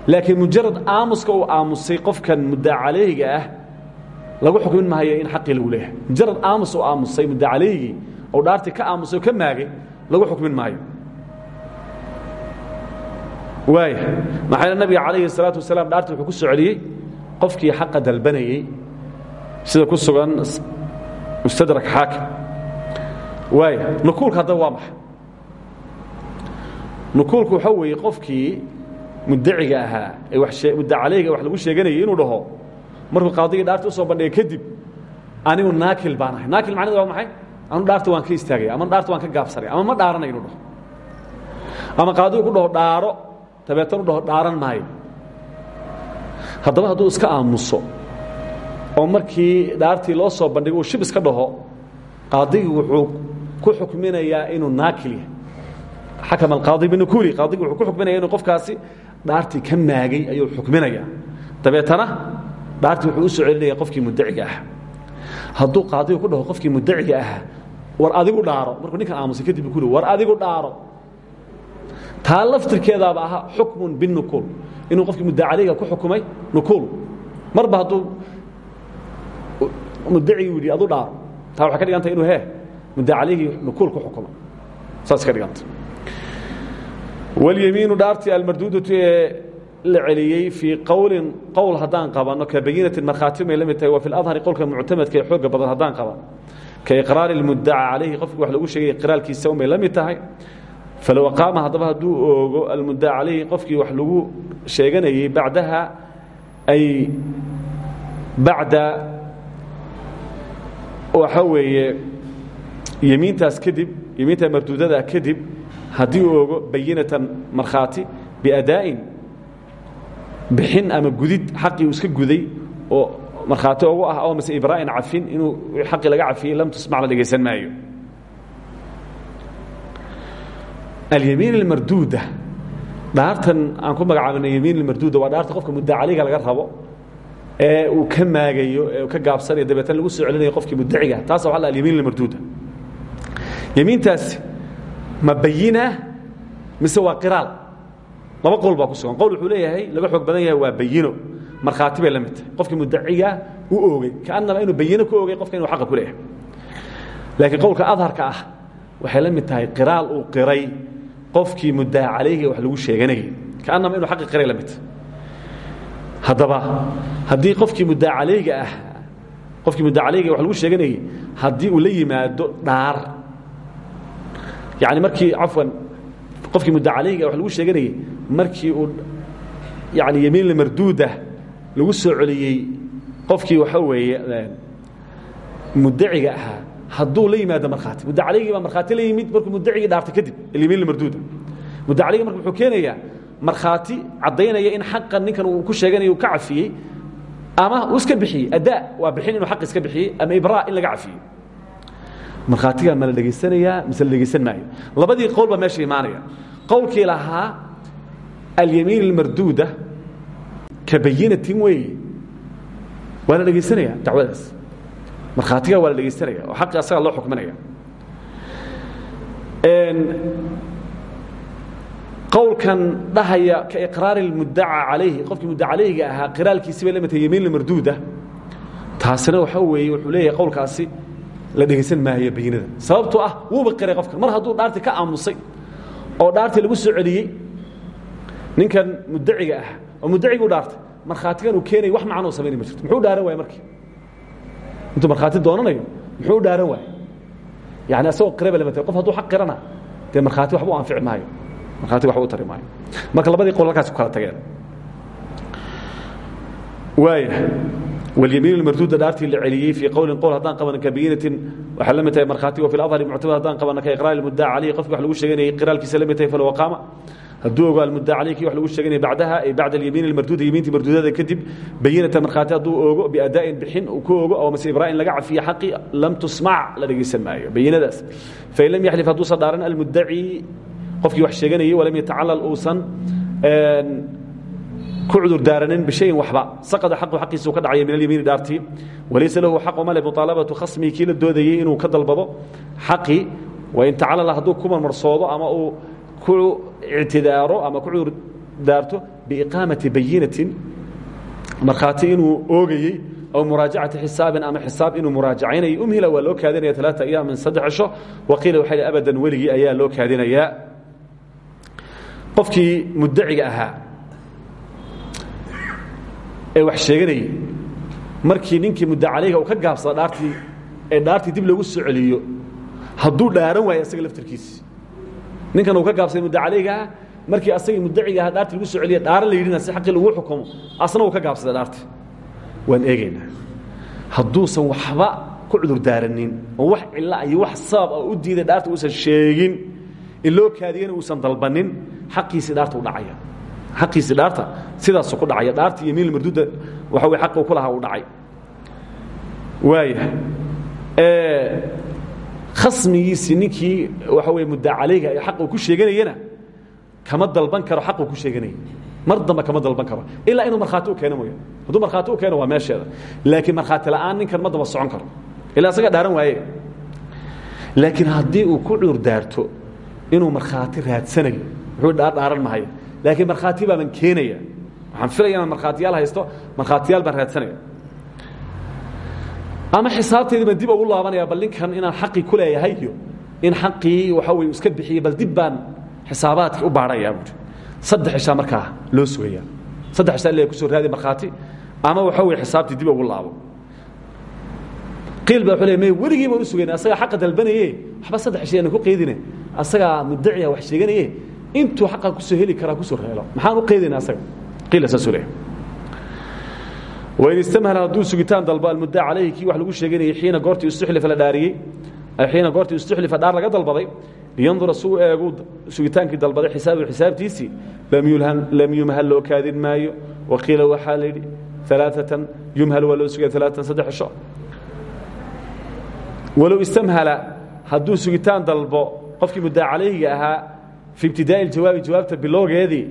laakiin mujarad aamuska uu aamusay qofkan mudda calayhiga ah lagu xukmin maayo in xaqii lagu leeyahay. Mujarad aamus uu aamusay mudda calayhigii oo dhaartii ka aamusay ka maagay lagu xukmin maayo. Waaya maxaa nabiga calayhi الsalaatu wasalaam dhaartii ku soo qofkii xaqa dalbanayey sida ku sugan mustadrak xaakim. Waaya nukuulka haddaba waa maxa nukuulku waxaa weeye qofkii mudaciga ahaa ee mudda calayga wax lagu sheeganayay inuu dhaho markuu qaadigii dhaarta u soo bandhigay kadib anigu naakil baan ahay. Naakil macnadu waa maxay? Anu dhaarta waan ka istaagaya ama dhaarta waan ka gaabsanaya ama ma dhaaranay inuu dhaho. Ama qaadigu ku dhaho dhaaro dabeetan u dhaho dhaaran maayo. Haddaba hadduu iska aamuso oo markii dhaartii loo soo bandhigo uu shib iska dhaho qaadigii wuxuu ku xukminayaa inuu naakil yahay. Xakama alqaadi binukuuli qaadigi wuxuu ku xukminaya inuu qofkaasi dhaartii ka maagay ayuu xukminayaa. Dabeetana dhaartii wuxuu u soo celinaya qofkii mudaciga ah. Hadduu qaadigu ku dhaho qofkii mudaciga ahaa war adigu dhaaro. Markuu ninkan aamusay kadib ku war adigu dhaaro. Taa laftirkeedaaba ahaa xukmun binukuul inuu qofkii mudacaliga ku xukumay nukuul. Marba hadduu mudacigi yidhi adu dhaaro. Taa waxay ka dhiganta inuu he mudacaligii nukuul ku xukumay saas ka dhiganta walyamiinu dhaartii almarduudatu ee la celiyey fii qowlin qowl haddaan qabanno ka bayinatin markhaati may la mid tahay wa fi ladhari qowlka muctamadka ee xooga badan haddaan qabanno ka iqraari lmudaca calayhi qofkii wax lagu sheegay iqraarkiisa umay la mid tahay. Falow aqaama haddaba hadduu oogo almudaca calayhi qofkii wax lagu sheeganayey bacdaha ay bacda waxa weeye yemiintaas kadib yemiinta marduudada kadib haddii uu ogo bayinatan markhaati biadaa'in bixin ama gudid xaqii iska guday oo markhaati ugu ah oo mise ibraa'in cafin inuu xaqii laga cafiyey lam tusmac la dhegaysan maayo. Alyamiin almarduuda dhaartan aan ku magacaabina yamiin almarduuda waa dhaarta qofka mudacaliga laga rabo ee uu ka maagayo ee uu ka gaabsanayo dabeetana lagu soo celinayo qofkii mudaciga taasa waxa la alyamiin almarduuda. Yamiintaasi ma bayina? Mise waa qiraal? Laba qowl baa ku sugan. Qowl wuxuu leeyahay laga xoog badan yahay waa bayino. Markhaati bay la mid tahay. Qofkii mudaciga u oogay kaannaba inuu bayino ku oogay qofka inuu xaqa ku leeyahay. Laakiin qowlka adharka ah waxay la mid tahay qiraal uu qiray qofkii muddaca calayhi wax lagu sheeganayay. Kaannaba inuu xaqi qiray la mid tahay. Haddaba haddii qofkii muddaca calayga ah qofkii muddaca calayga wax lagu sheeganayay haddii uu la yimaado dhaar yani markii cafwan qofkii muddacalayga wax lagu sheeganayey markii uu yani yamiinla marduuda lagu soo celiyey qofkii waxa weeye mudaciga ahaa hadduu la yimaado markhaati. Muddacalaygi baa markhaati la yimid markuu muddacigii dhaartay kadib yamiinla marduuda. Muddacalaygi marka wuxuu keenayaa markhaati caddaynaya in xaqa ninkan uu ku sheeganaya uu ka cafiyey ama uu iska bixiyey addaa waa bixin inuu xaq iska bixiyey ama ibraa in laga cafiyey markhaatigaa ma la dhegaysanayaa mise la dhegaysan maayo. Labadii qowl baa meesha imaanaya. Qowlkii lahaa alyamiin almarduuda ka bayinatin weeye. Waa la dhegaysanaya dacwadaas. Markhaatigaa waa oo xaqii asagaa loo xukminaya qowlkan dhahaya ka iqraari اlmudaca calayhi qofkii muddaca calayhiga ahaa qiraalkiisi bay la mid tahay yamiin almarduuda. Taasina waxa weeye wuxuu leeyahay la dhegaysan maayo bayinada sababtoo ah wuuba qiray qofkan mar hadduu dhaartii ka aamusay oo dhaartii lagu soo celiyey ninkan mudaciga ah oo mudaciguu dhaartay markhaatigan uu keenaya wax macnoo samaynay ma jirto. Muxuu dhaaran waaya markii? Intuu markhaati doonanayo muxuu dhaaran waaya yani asagoo qiray ba lama tahay qof hadduu xaq qirana dee markhaati waxba u anfici maayo. Markhaati waxba u tari maayo. Marka labadii qol halkaas ku kala tageen. Waaya واليمين المردود dhaartii la celiyey في qowli qwl haddaan qabana kabayinatin waxay la mid tahay markhaati wa fi اlأظhari muctamad haddaan qabana ka iqraar الmuddaca calayhi qofki wax lagu sheeganayay qiraalkiisa la mid tahay falow qaama hadduu ogo almuddaca calayhi kii wax lagu sheeganaya bacdaha ay bacda alyamiin almarduuda yamiintii marduudada kadib bayinata markhaati hadduu ogo biadaa'in bixin uu ku ogo oo mase ibraa'in laga cafiye xaqi lam tusmac la dhegaysan maayo ku cudur daaranin bishayin waxba. Saqada xaqu xaqiisa uu ka dhacaya min alyamiini dhaartii. Walaysa lahu xaqu male muطaalabatu khasmihi kii la doodayey inuu ka dalbado xaqii wain tacalala hadduu ku marmarsoodo ama uu ku ictidaaro ama ku cudur daarto biiqaamati bayinatin. Markhaati inuu oogayey aw muraajacati xisaabin ama xisaab inuu muraajacaynayay umhila waa loo kaadinaya alaaa ayaam min saddex cisho. Waqiila waxa hi abadan weligii ayaa loo kaadinayaa. Qofkii muddaciga ahaa ee wax sheeganayey markii ninkii muddacalayga uu ka gaabsada dhaartii ee dhaartii dib loogu soo celiyo hadduu dhaaran waayo isaga laftarkiisi ninkan uu ka gaabsaday muddacalaygaa markii asagii muddaciga aha dhaarti lagu soo celiya dhaara la yidhina si xaqii lagu xukumo asna uu ka gaabsaday dhaarti waan eegaynaa hadduusan waxba ku cudurdaaranin oo wax cilla iyo wax sabab oo u diiday dhaarta uusan sheegin in loo kaadiyana uusan dalbanin xaqiisii dhaarta u dhacaya xaqiisii dhaarta sidaasuu ku dhacaya dhaarta iyo miil marduudda waxa weye xaqii ku lahaa uu dhacay. Waaya khasmigiisii ninkii waxa weye muddaa calayga ee xaq uu ku sheeganayana kama dalban karo xaquu ku sheeganaya mar dambe kama dalban karo. Ilaa inuu markhaati u keeno mooya hadduu markhaati u keeno waa meesheeda. Laakiin markhaati la'aan ninkan ma daba socon karo. Ilaa isaga dhaaran waaye. Laakiin haddii uu ku cudur daarto inuu markhaati raadsanayo wuxuu dhaar dhaaran mahaya laakiin markhaati baaban keenaya waxaan filaya inaan markhaatiyaal haysto markhaatiyaal baan raadsanaya ama xisaabteedii baan dib ugu laabanaya bal ninkan inaan xaqii ku leeyahay iyo in xaqii waxa weye iska bixiyey bal dib baan xisaabaadkii u baadhayaa buuri saddex cishaa markaa loo sugaya saddex cishaa le ku soo raadi markhaati ama waxa weye xisaabtii dib ugu laabo. Qiil baa wuxuu le may weligii baan u sugayna asagaa xaqa dalbanaye waxba saddex cishay aanan ku qeydine asagaa muddaciya wax sheeganaye intuu xaqa ku soo heli karaa ku soo reelo. Maxaan u qeydayna asaga? Qiila saasuu leeyahay wain istamhala hadduu sugitaan dalbo almuddaa calayhi kii wax lagu sheeganayay xiina goortii istuxlifa la dhaariyey xiina goortii istuxlifa dhaar laga dalbaday liyandura suu eegu sugitaankii dalbaday xisaabu xisaabtiisii lam yumhal loo kaadin maayo. Waqiila waxaa la yidhi alaaatan yumhal waa loo sugaya alaatan saddex cisho walow istamhala hadduu sugitaan dalbo qofkii muddaa calayhiga ahaa fi ibtidaa'i ljawaabi jawaabta bilowgeedii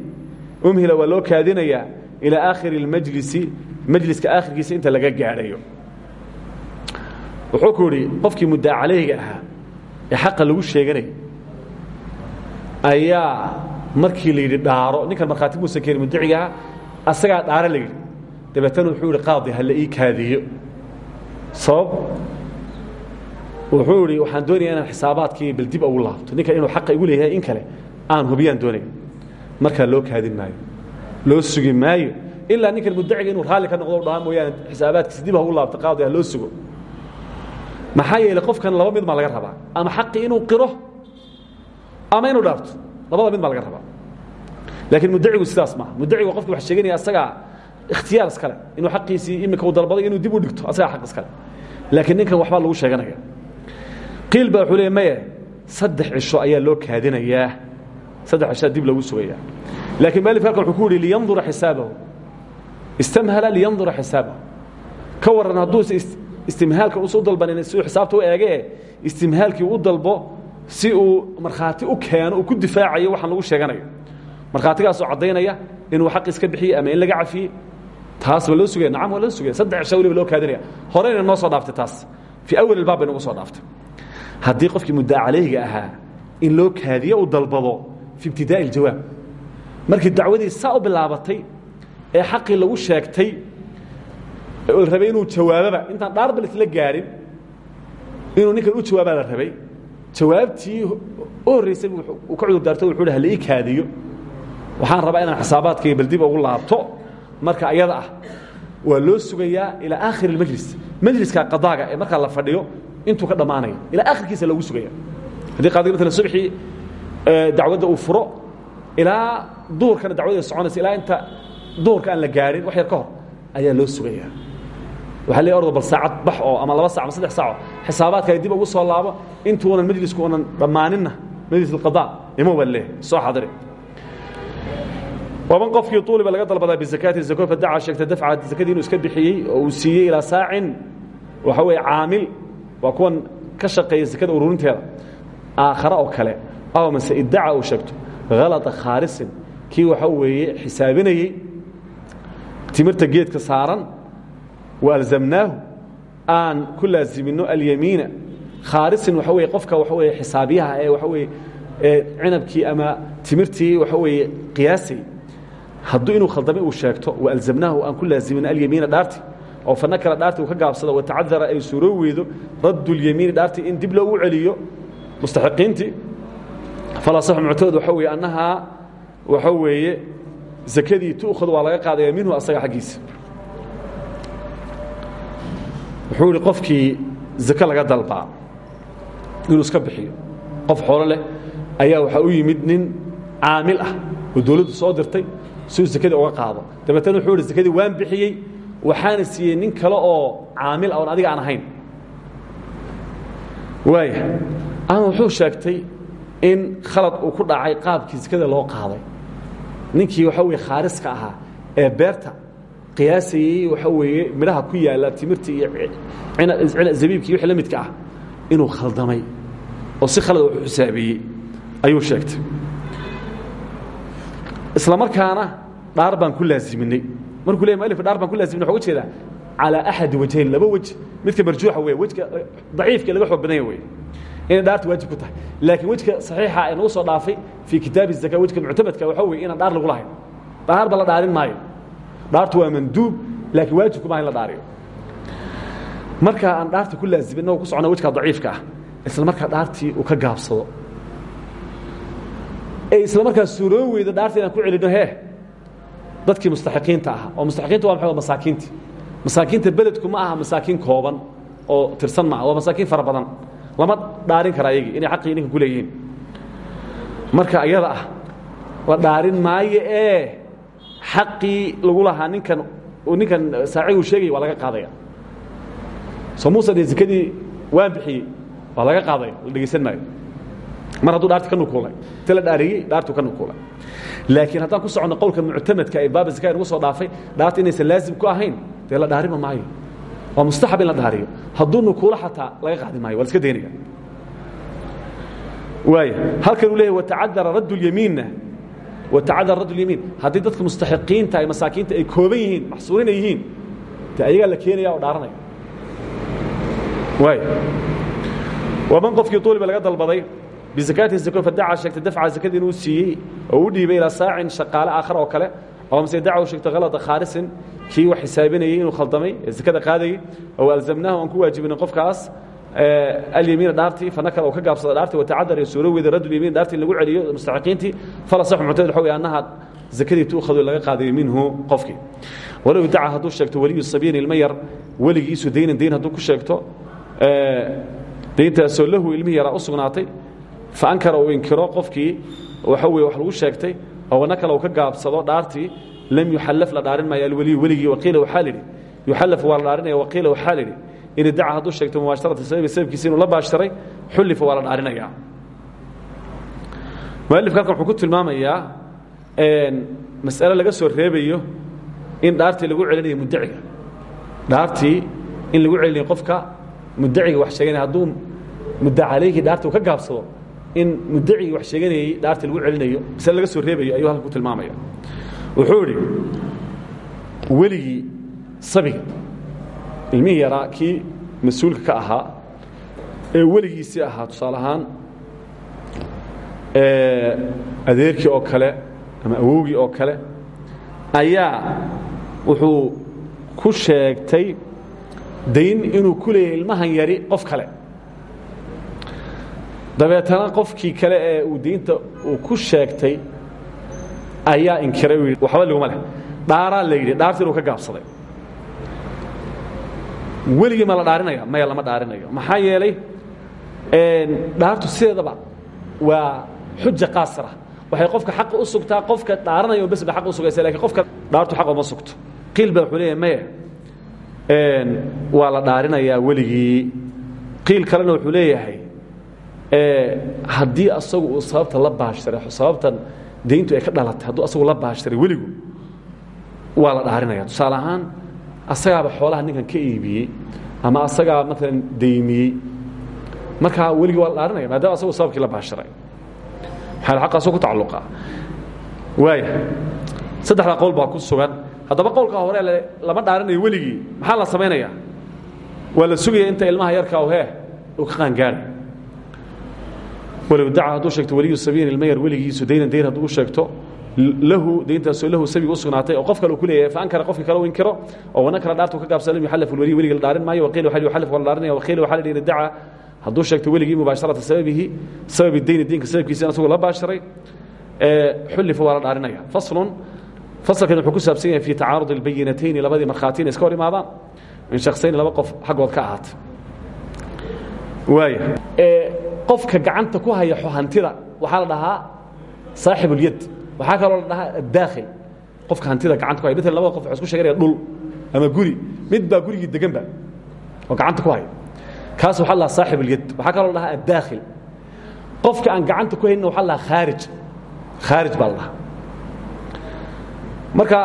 umhila waa loo kaadinayaa ilaa aakhiri اlmajlisi majliska aakhirkiisa inta laga gaadhayo. Wuxuu ku idhi qofkii muddaa calayhiga ahaa ee xaqa lagu sheeganay ayaa markii la yidhi dhaaro ninkan markhaati muusan keenin muddaciga ahaa asagaa dhaaro la yidhi. Dabeetana wuxuu yidhi qaadi ha la ii kaadiyo. Sabab wuxuu idhi waxaan doonaya inaan xisaabaadkii bal dib ugu laabto. Ninkan inuu xaqa igu leeyahay in kale aan hubiyaan doonaya markaa loo kaadin maayo loo sugi maayo ilaa ninkan muddaciga inuu raalli ka noqdo dhaha mooyaane xisaabaadkiisa dib ha ugu laabto qaadi ha loo sugo. Maxaa yeeley qofkan laba mid maa laga rabaa ama xaqi inuu qiro ama inuu dhaarto labada mid baa laga rabaa. Laakiin muddacigu sidaas maaha. Muddacigu qofki wax sheeganaya asagaa ikhtiyaar iskale inuu xaqiisii imika uu dalbaday inuu dib u dhigto asagaa xaq iskale. Laakiin ninkan waxbaa lagu sheeganaya qiil baa wuxuu leey maye saddex cisho ayaa loo kaadinayaa saddex cishaa dib lagu sugayaa. Laakiin maalifka halkan wuxuu ku yidhi liyandura xisaabahu. Istamhala liyandura xisaabahu. Ka warran hadduuse istimhaalka uusa u dalbanin si uu xisaabta u eege e istimhaalkii u dalbo si uu markhaati u keeno uu ku difaacayo waxaan lagu sheeganayo. Markhaatigaasoo caddaynaya inuu xaq iska bixiyey ama in laga cafiyey taas waa loo sugaya nacam waa loo sugaya saddex cisha waliba loo kaadinaya. Horeyna noo soo dhaaftay taas. Fii awal ilbaab bay nagu soo dhaaftay haddii qofkii muddaa calayhiga ahaa in loo kaadiyo uu dalbado fi ibtidaa'i iljawaab markii dacwadii saa bilaabatay ee xaqii lagu sheegtay la rabay inuu jawaababa intaan dhaarba laisla gaadhin inuu ninkan u jawaabaa la rabay jawaabtii u horraysay uu ka cudur daarto wuxuu hi hala waxaan rabaa inaan xisaabaadkayga bal dib ugu laabto. Marka ayada ah waa loo sugayaa ilaa aakhir اlmajlis majliska qadaaga ee la fadhiyo intuu ka dhammaanayo ilaa akhirkiisa loogu sugaya haddii qaadiga maala subxii dacwadda uu furo ilaa duhurkana dacwadda soconaysa ilaa inta duhurka aan la gaadhin wax yar ka hor ayaa loo sugaya waxaa le ordo bal saacad bax oo ama laba sac ama saddex saaco xisaabaadka dib ugu soo laabo intuunan majlisku unan dhammaaninna majlis alqadaa imo baa leeyahay soo xadiri. Waban qofkii uuliba laga dalbadaa bizakaati zako fadaca sheegta dafca zakadii inuu iska bixiyey oo uu siiyey ilaa saacin waxa weeye caamil waa kuwan ka shaqeeya zakada ururinteeda aakhare oo kale aw mase iddaca uu sheegto halata khaarisin kii waxa weeye xisaabinayey timirta geedka saaran wa alzamnaahu aan ku laasimino alyamiina khaarisin waxa weye qofka waxa weye xisaabiyaha ee waxa weye cinabkii ama timirtii waxa weeye qiyaasay hadduu inuu khaldame uu sheegto waalzamnaahu aan ku laasimino alyamiina dhaarti oo fana kale dhaarti uu ka gaabsado watacadara ay suuroo weydo raddu اlyamiini dhaartii in dib loogu celiyo mustaxiqiintii muctamed waxa weeye annahaa waxa weeye zakadii tu'khad waa laga qaadaya minhu asaga xaggiisa wuxuu idhi qofkii zake laga dalbaa inuu iska bixiyo qof xoolo leh ayaa waxaa u yimid nin caamil ah oo dawladdu soo dirtay siuu zakadii uga qaado dabeetana wuxuu ihi zakadii waan bixiyey waxaana siiyey nin kale oo caamil oon adiga aan ahayn waaya ama wuxuu sheegtay in khalad uu ku dhacay qaabkii zakada loo qaaday. Ninkii waxa weye khaariska ahaa ee beerta qiyaasayey waxa weeye midhaha ku yaalla timirta iyo zabiibkii wixii la midka ah inuu khaldamay oo si khalad u xisaabeeyey ayuu sheegtay. Isla markaana dhaar baan ku laaziminay markuu leey mualifka dhaar baan ku laaziminay waxa uga jeedaa calaa axadi wajhayn laba wej midka marjuuxa wey wejka daciifka laga xoog badanya wey inay dhaarta waajib ku tahay. Laakiin wejka saxiixa ee nagu soo dhaafay fii kitaabi zaka wejka muctamadka waxa weye inaan dhaar lagu lahayn. Dhaarba la dhaarin maayo. Dhaartu waa manduub laakiin waajibku maaha in la dhaariyo. Marka aan dhaarta ku laazimin inagoo ku socona wejka daciifka ah isla markaa dhaartii uu ka gaabsado. Ee isla markaa suuroo weyda dhaarta inaan ku celino hee dadkii mustaxiqiinta ahaa oo mustaxiqiinta waa maxay? Masaakiintii. Masaakiinta beledku ma aha masaakiin kooban oo tirsan maaha waa masaakiin fara badan lama dhaarin kara ayagii inay xaqii ninka ku leeyihiin. Marka ayada ah la dhaarin maayo ee xaqii lagu lahaa ninkan ninkan saacigu sheegaya waa laga qaadaya. Soo muusa dhe zakadii waan bixiyey waa laga qaadaya la dhegaysan maayo. Mar hadduu dhaarti ka nukuulay inta la dhaariyey dhaartuu ka nukuulay laakiin haddaan ku soconno qowlka muctamadka ee baaba zaka nagu soo dhaafay dhaarta inaysan laazim ku ahayn dee la dhaarima maayo waa mustaxab in la dhaariyo hadduu nukuulo xataa laga qaadi maayo waa iska daynaya. Waaya halkan uu leeyahy watacadara radd اlyamiinna watacadara radd اlyamiin haddii dadka mustaxiqiinta ay masaakiinta ay kooban yihiin maxsuurin yihiin de ayagaa la keenaya oo dhaaranaya. Waaya waman qofkii uliba laga dalbaday bizakaati zako fadaca sheegtay dafca zakadii inuu siiyey oo u dhiibay ilaa saacin shaqaale aakhar oo kale oo mase daca sheegtay halada khaalisin kii wax xisaabinayey inuu khaldamay ee zakada qaadayey oo alzamnaahu aan ku waajibinin qofkaas alyamiina dhaartii fanakala oo ka gaabsada dhaartii watacadar iyo suuro weyda radd yamiin dhaartii in lagu celiyo mustaxiqiintii fala saxu muctadid waxa wey annaha zakadii tuukhadu laga qaadayo minhu qofkii. Walow daca hadduu sheegto weliyu sabiin ilma yar weligiisu daynan dayn hadduu ku sheegto dayntaasoo lahu ilmihii yaraa u sugnaatay fa ankara uu inkiro qofkii waxa weye wax lagu sheegtay oo wanakala uu ka gaabsado dhaartii lam yuxallaf la dhaarin maayo alweliyu weligii waqiila waxaa lidhi yuxallaf waa la dhaarinaya waqiila waxaa lidhi in idaca hadduu sheegto mubaasharata sababi sababkiisa inuu la baasharay xullifa waa la dhaarinaya. Mualifka halkan wuxuu ku tilmaamayaa mas'ale laga soo reebayo in dhaartii lagu celinayo muddaciga. Dhaartii in lagu celinayo qofka muddaciga wax sheeganaya hadduu mudda calayhi dhaarta uu ka gaabsado in muddacigii wax sheeganayey dhaartii lagu celinayo masale laga soo reebayo ayuu halkan ku tilmaamaya. Wuxuu idhi weligii sabiga ilmihii yaraa kii mas'uulka ka ahaa ee weligiisii ahaa tusaale ahaan adeerkii oo kale ama awowgii oo kale ayaa wuxuu ku sheegtay dayn inuu ku leeyahay ilmahan yari qof kale dabeetana qofkii kale ee uu daynta uu ku sheegtay ayaa inkiray waxba liguma leh. Dhaaraa la yidhi dhaartii inuu ka gaabsaday. Weligii ma la dhaarinaya maya lama dhaarinayo. Maxaa yeelay dhaartu sideedaba waa xuja qaasira. Waxay qofka xaqa u sugtaa qofka dhaaranaya bas ba aq u sugaysa laakiin qofka dhaartu xaq uma sugto. Qiil ba wuxuu leeyahay maya waa la dhaarinayaa weligii. Qiil kalena wuxuu leeyahay haddii asagu uu sababta la baashiray sababtan dayntu ay ka dhalatay hadduu asagu la baashiray weligu waa la dhaarinaya tusaale ahaan asagaaba xoolaha ninkan ka iibiyey ama asagaa maalan daymiyey markaa weligii waa la dhaarinaya maadaama asagu sababkii la baashiray maxaa aqaasu ku tacalluqa? Waaya saddexda qowl baa ku sugan. Haddaba qowlka hore lama dhaarinayo weligii. Maxaa la samaynaya waa la sugaya inta ilmaha yarka he uu ka qaangaaray walow daca hadduu sheegto weliyu sabiin ilma yar weligiisu daynan dayn hadduu sheegto lahu dayntaasoo lahu sabiga u oo qof kale ku leeyahay faankara qofkii kale u inkiro oo wana kale dhaartu ka gaabsan lam yuxallaf weliy weliga dhaarin maayo waqiila waxa yuxallaf waa la dhaarinaya waqiila waxaa la yidhi daca. Hadduu sheegto weligii mubaasharata sababihi sababi dayni diinka sababkiisa in asagoo la baasharay xullifa waa la dhaarinaya. Faslun fasalkan wuxuu ku saabsan yahay fii tacaarud albayinatayni labadii markhaati inay iska hor imaadaan min shakhsayn laba qof xaggood ka ahaata waaya qofka gacanta ku haya hantida waxaa la dhahaa saaxibulyad waxaa kaloo la dhahaa addaakhil. Qofka hantida gacanta ku haya matalan labada qof isku sheeganaya dhul ama guri mid baa gurigii deganba oo gacanta ku haya. Kaas waxaa la dhahaa saaxib اlyad waxaa la dhahaa addaakhil. Qofka aan gacanta ku haynin waxa la dhahaa khaarij. Khaarij marka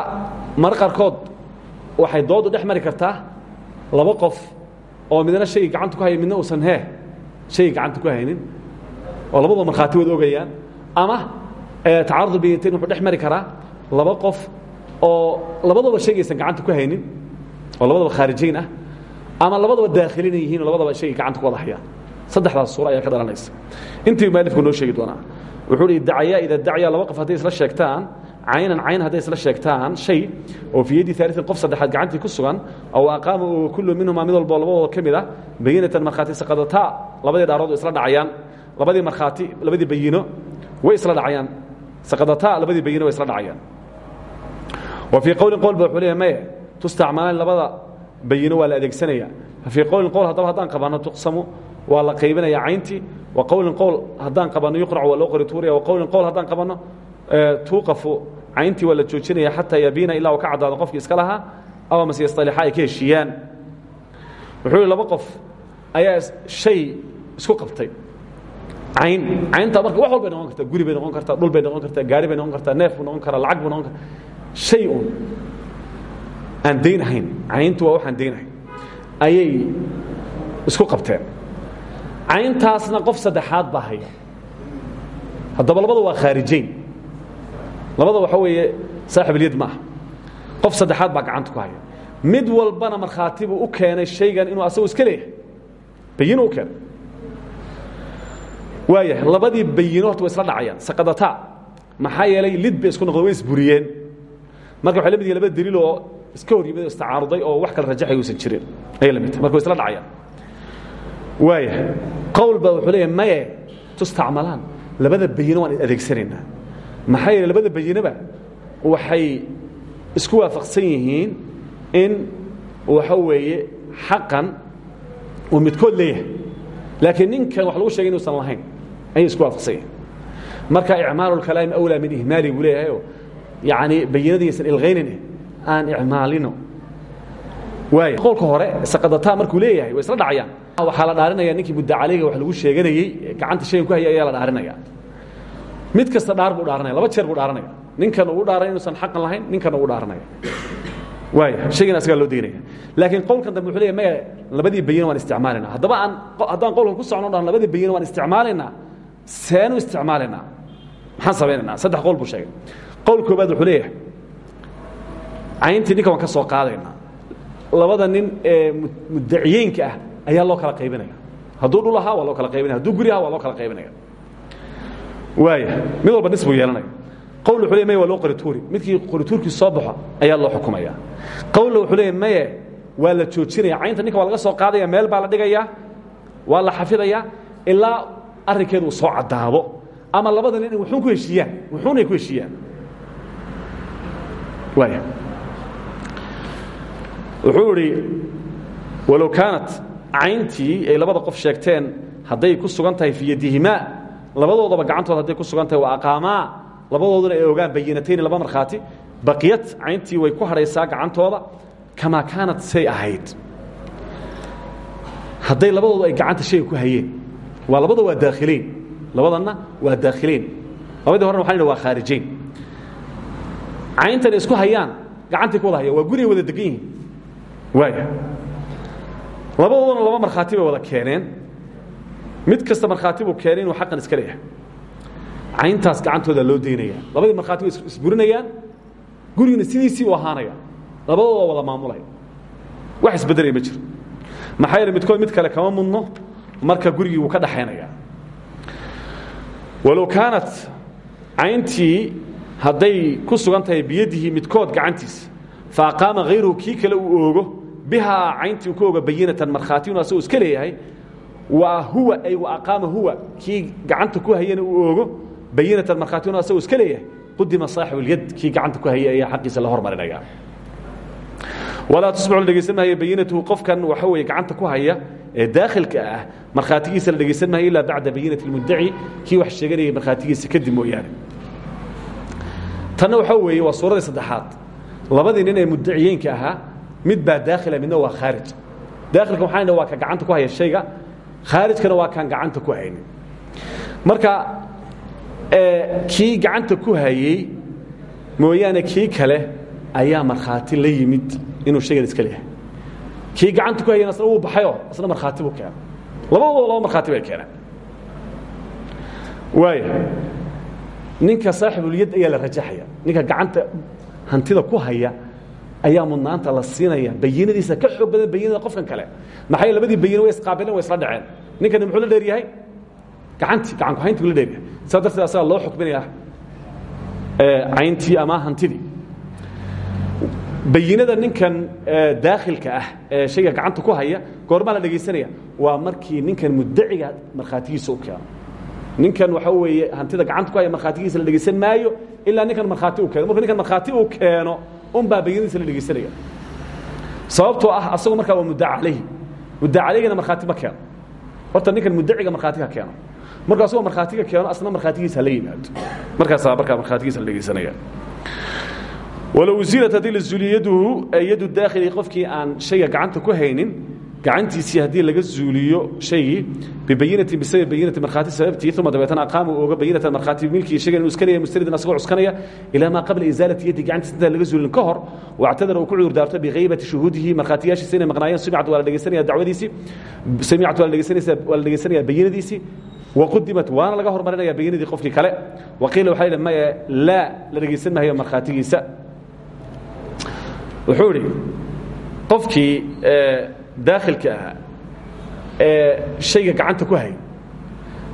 mar qaarkood waxay doodu dhex mari kartaa laba qof oo midna shayga gacanta ku haya midna uusan hee shayga gacanta ku haynin oo labadaba markhaati wada ogayaan ama tacaarud bayintayn wuxuu dhex mari karaa laba qof oo labadaba shaygaysan gacanta ku haynin oo labadaba khaarijayn ah ama labadaba daakhilina yihiin oo labadaba shayga gacanta ku wada hayaan. Saddexdaas suura ayaa ka dhalanaysa intii mualifku noo sheegi doonaa. Wuxuu hi dacayaa ida dacyaa laba qof hadday isla sheegtaan caynan cayn hadday isla sheegtaan shay oo fii yaddi aaliin qof saddexaad gacantii ku sugan aw aqaama kullu minhumaa mid walboo labadooda ka mid ah bayinatan markhaati saqadataa labadii dhaarood way isla dhacayaan labadii markhaati labadii bayino way isla dhacayaan saqadataa labadii bayino way isla dhacayaan wa fii qowlin qowl ba wuxuu leeyahay maye tustacmalaan labada bayino waa la adeegsanaya fii qowlin qowl haddaba haddaan qabanno tuqsamu waa la qaybinaya cayntii wa qowlin qowl haddaan qabanno yuqracu waa loo qori tuuraya wa qowlin qowl haddaan qabanno tuuqafu cayntii waa la joojinaya xataa yabiina ilaa uu ka caddaado qofkii iska lahaa aw amase yastalixa ay ka heshiiyaan. Wuxuu yihi laba qof ayaa shay isku qabtay. Cayn cayntaa marka wax walbay noqon kartaa guri bay noqon kartaa dhul bay noqon kartaa gaari bay noqon kartaa neef buu noqon karaa lacag buu noqon karaa. Shay un aan dayn ahayn cayntu waa waxaan dayn ahayn. Ayay isku qabteen. Cayntaasna qof saddexaad baa haya. Haddaba labada waa khaarijayn labada waxa weeye saaxibulyad ma aha qof saddexaad baa gacanta ku haya. Mid walbana markhaati buu u keenay shaygan inuu asagu iska leeyahay. Bayino u keenay. Waaya labadii bayino horta way isla dhacayaan. Saqadataa maxaa yeelay lid bay isku noqdeen way isburiyeen. Marka waxay la mid yihiin labada daliil oo iska hor yimid oo istacaaruday oo wax kala rajaxay uusan jirin. Ayay la mid tahay. Marka way isla dhacayaan. Waaya qowl baa wuxuu leeyahay maye tustacmalaan labada bayino waan adeegsanaynaa maxaa yeele labada bayinaba waxay isku waafaqsan yihiin in waxa weeye xaqan uu midkood leeyahay. Laakiin ninkan wax lagu shegay inuusan lahayn ayay isku waafaqsan yihiin marka icmaalu lkalaami awlaa min ihmaali buu leeyahayoo yacni bayinadiisan ilqaynine aan icmaalino. Waaya qowlka hore saqadataa markuu leeyahay way isla dhacayaan. Waxaa la dhaarinaya ninkii mudda calayga wax lagu sheeganayey gacanta shaygan ku hayay ayaa la dhaarinaya mid kasta dhaar buu dhaaranaya laba jeer buu dhaaranaya ninkan ugu dhaaranay inuusan xaqan lahayn ninkana ugu dhaaranaya waaya shaygan asagaa loo deynaya laakiin qowlkan dambe wuxuu leeyahay maya labadii bayin waan isticmaalayna haddaba aan haddaan qowlkan ku socno dhan labadii bayin waan isticmaalaynaa seenu isticmaalaynaa maxaan samaynaynaa? Saddex qowl buu sheegay. Qowl koobaad wuxuu leeyahay cayntii ninka waan ka soo qaadaynaa labada nin ee muddaciyeynka ah ayaa loo kala qaybinaya. Hadduu dhul ahaa waa loo kala qaybinaya. Hadduu guri ahaa waa loo kala qaybinaya waaya mid walba nis buu yeelanaya maya waa loo qori tuuri. Midkii qori tuurkii soo baxo ayaa loo xukumaya. Qowlna wuxuu waa la joojinaya. Caynta ninka waa laga soo qaadaya meel baa la dhigayaa waa la xafidayaa ilaa arrinkeedu soo caddaado ama labada nin wuxuun ku heshiiyaan wuxuunay ku heshiiyaan. Waaya wuxuu idhi kaanat cayntii ay labada qof sheegteen hadday ku sugan tahay labadoodaba gacantooda hadday ku sugan tahay waa aqaamaa labadooduna ay ogaan bayinatayni laba markhaati. Baqiyad cayntii way ku hadhaysaa gacantooda kamaa kaanat say ahayd. Hadday labadoodu ay gacanta shayga ku hayeen waa labada waa daakhileyn labadanna waa daakhileyn. Labadii horena waxan waa khaarijayn cayntan isku hayaan gacantay ku wada hayaan waa gurigay wada degan yihiin. Waaya labadooduna laba markhaati bay wada keeneen mid kasta markhaati buu keenay inuu xaqan iska leeyahay. Cayntaas gacantooda loo daynaya labadii markhaati way isburinayaan gurigina sidiisii u ahaanaya. Labadooda wada maamulaya. Wax isbeddelaya ma jiro. Maxaa yeele midkood mid kale kama mudno marka gurigii wuu ka dhaxaynaya. Walow kaanat cayntii hadday ku sugan tahay biyadihi midkood gacantiisa fa aqaama hayruhu kii kale uu oogo bihaa cayntii uu ku oga bayinatan markhaati inu asagoo iska leeyahay wa huwa ay wa aqaama huwa. Kii gacanta ku hayana uu oogo bayinatan markhaati inu asagoo iska leeyahay qudima saaxibu اlyad kii gacanta ku hayay ayaa xaqiisa la hormarinaya walaa tusbaxu la dhegaysan maayo bayinatuhu qofkan waxa weeye gacanta ku haya ee daakhilka ah markhaatigiisa la dhegaysan maayo ilaa bacda bayinati اlmuddaci kii wax sheeganayay markhaatigiisa kadib mooyaane. Tanna waxaa weeye waa suuradii saddexaad. Labadii nin ee mudaciyeenka ahaa mid baa daakhila midna waa khaarij. Daakhilka waxaan waa ka gacanta ku haya shayga khaarijkana waa kaan gacanta ku haynin. Marka kii gacanta ku hayey mooyaane kii kale ayaa markhaati la yimid inuu shaygan iska leeyahay. Kii gacanta ku hayana asna wuu baxayoo asna markhaati buu keenay labadooda laba markhaati bay keeneen waaya ninka saaxibulyad ayaa la rajaxaya. Ninka gacanta hantida ku haya ayaa mudnaanta la siinaya. Bayinadiisa ka xoog badan bayinada qofkan kale. Maxay labadii bayine way isqaabileen way isla dhaceen. Ninkani muxuu la dheer yahay gacantii gacan kuhayntii la dheer yahay saa darteed asaga loo xukminaya cayntii ama hantidii. Bayinada ninkan daakhilka ah ee shayga gacanta ku haya goormaa la dhegaysanaya waa markii ninkan mudaciga markhaatigiisa u keeno. Ninkan waxa weeye hantida gacanta ku haya markhaatigiisa la dhegaysan maayo ilaa ninkan markhaati u keeno. Markuu ninkan markhaati uu keeno unbaa bayinadiisa la dhegaysanaya sababtoo ah asagoo markaa waa muddaca calayhi. Muddaca calayhina markhaati ma keeno. Horta ninkan muddaciga markhaati ka keeno. Markuu asagoo markhaatiga keeno asna markhaatigiisa hala yimaado markaasaa markaa markhaatigiisa la dhegaysanaya walow usilat haddii la zuuliyo yaduhu yadu daakhili qofkii aan shayga gacanta ku haynin gacantiisii haddii laga zuuliyo shaygii bibayinatin bisababi bayinati markhaati sababtii uma dabeetana aqaamu ooga bayinatan markhaati milkii shaygan inuu iskanaya mustanidan asagoo cuskanaya ilaa maa qabla isaalati yadi gacantiisa intaan laga zuulin ka hor wactadara uu ku cudur daarto bikaybati shuhuudihi markhaatiyaashiisa inay maqnaayeen sumicad waa la dhegaysanaya dacwadiisii samicad waa la dhegaysanaysa waa la dhegaysanaya bayinadiisii waqudimat waana laga hormarinaya bayinadii qofkii kale waqiila waxaa yidhi maya laa la dhegaysan maayo markhaatigiisa. Wuxuu idhi qofkii daakhilka ahaa ee shayga gacanta ku hay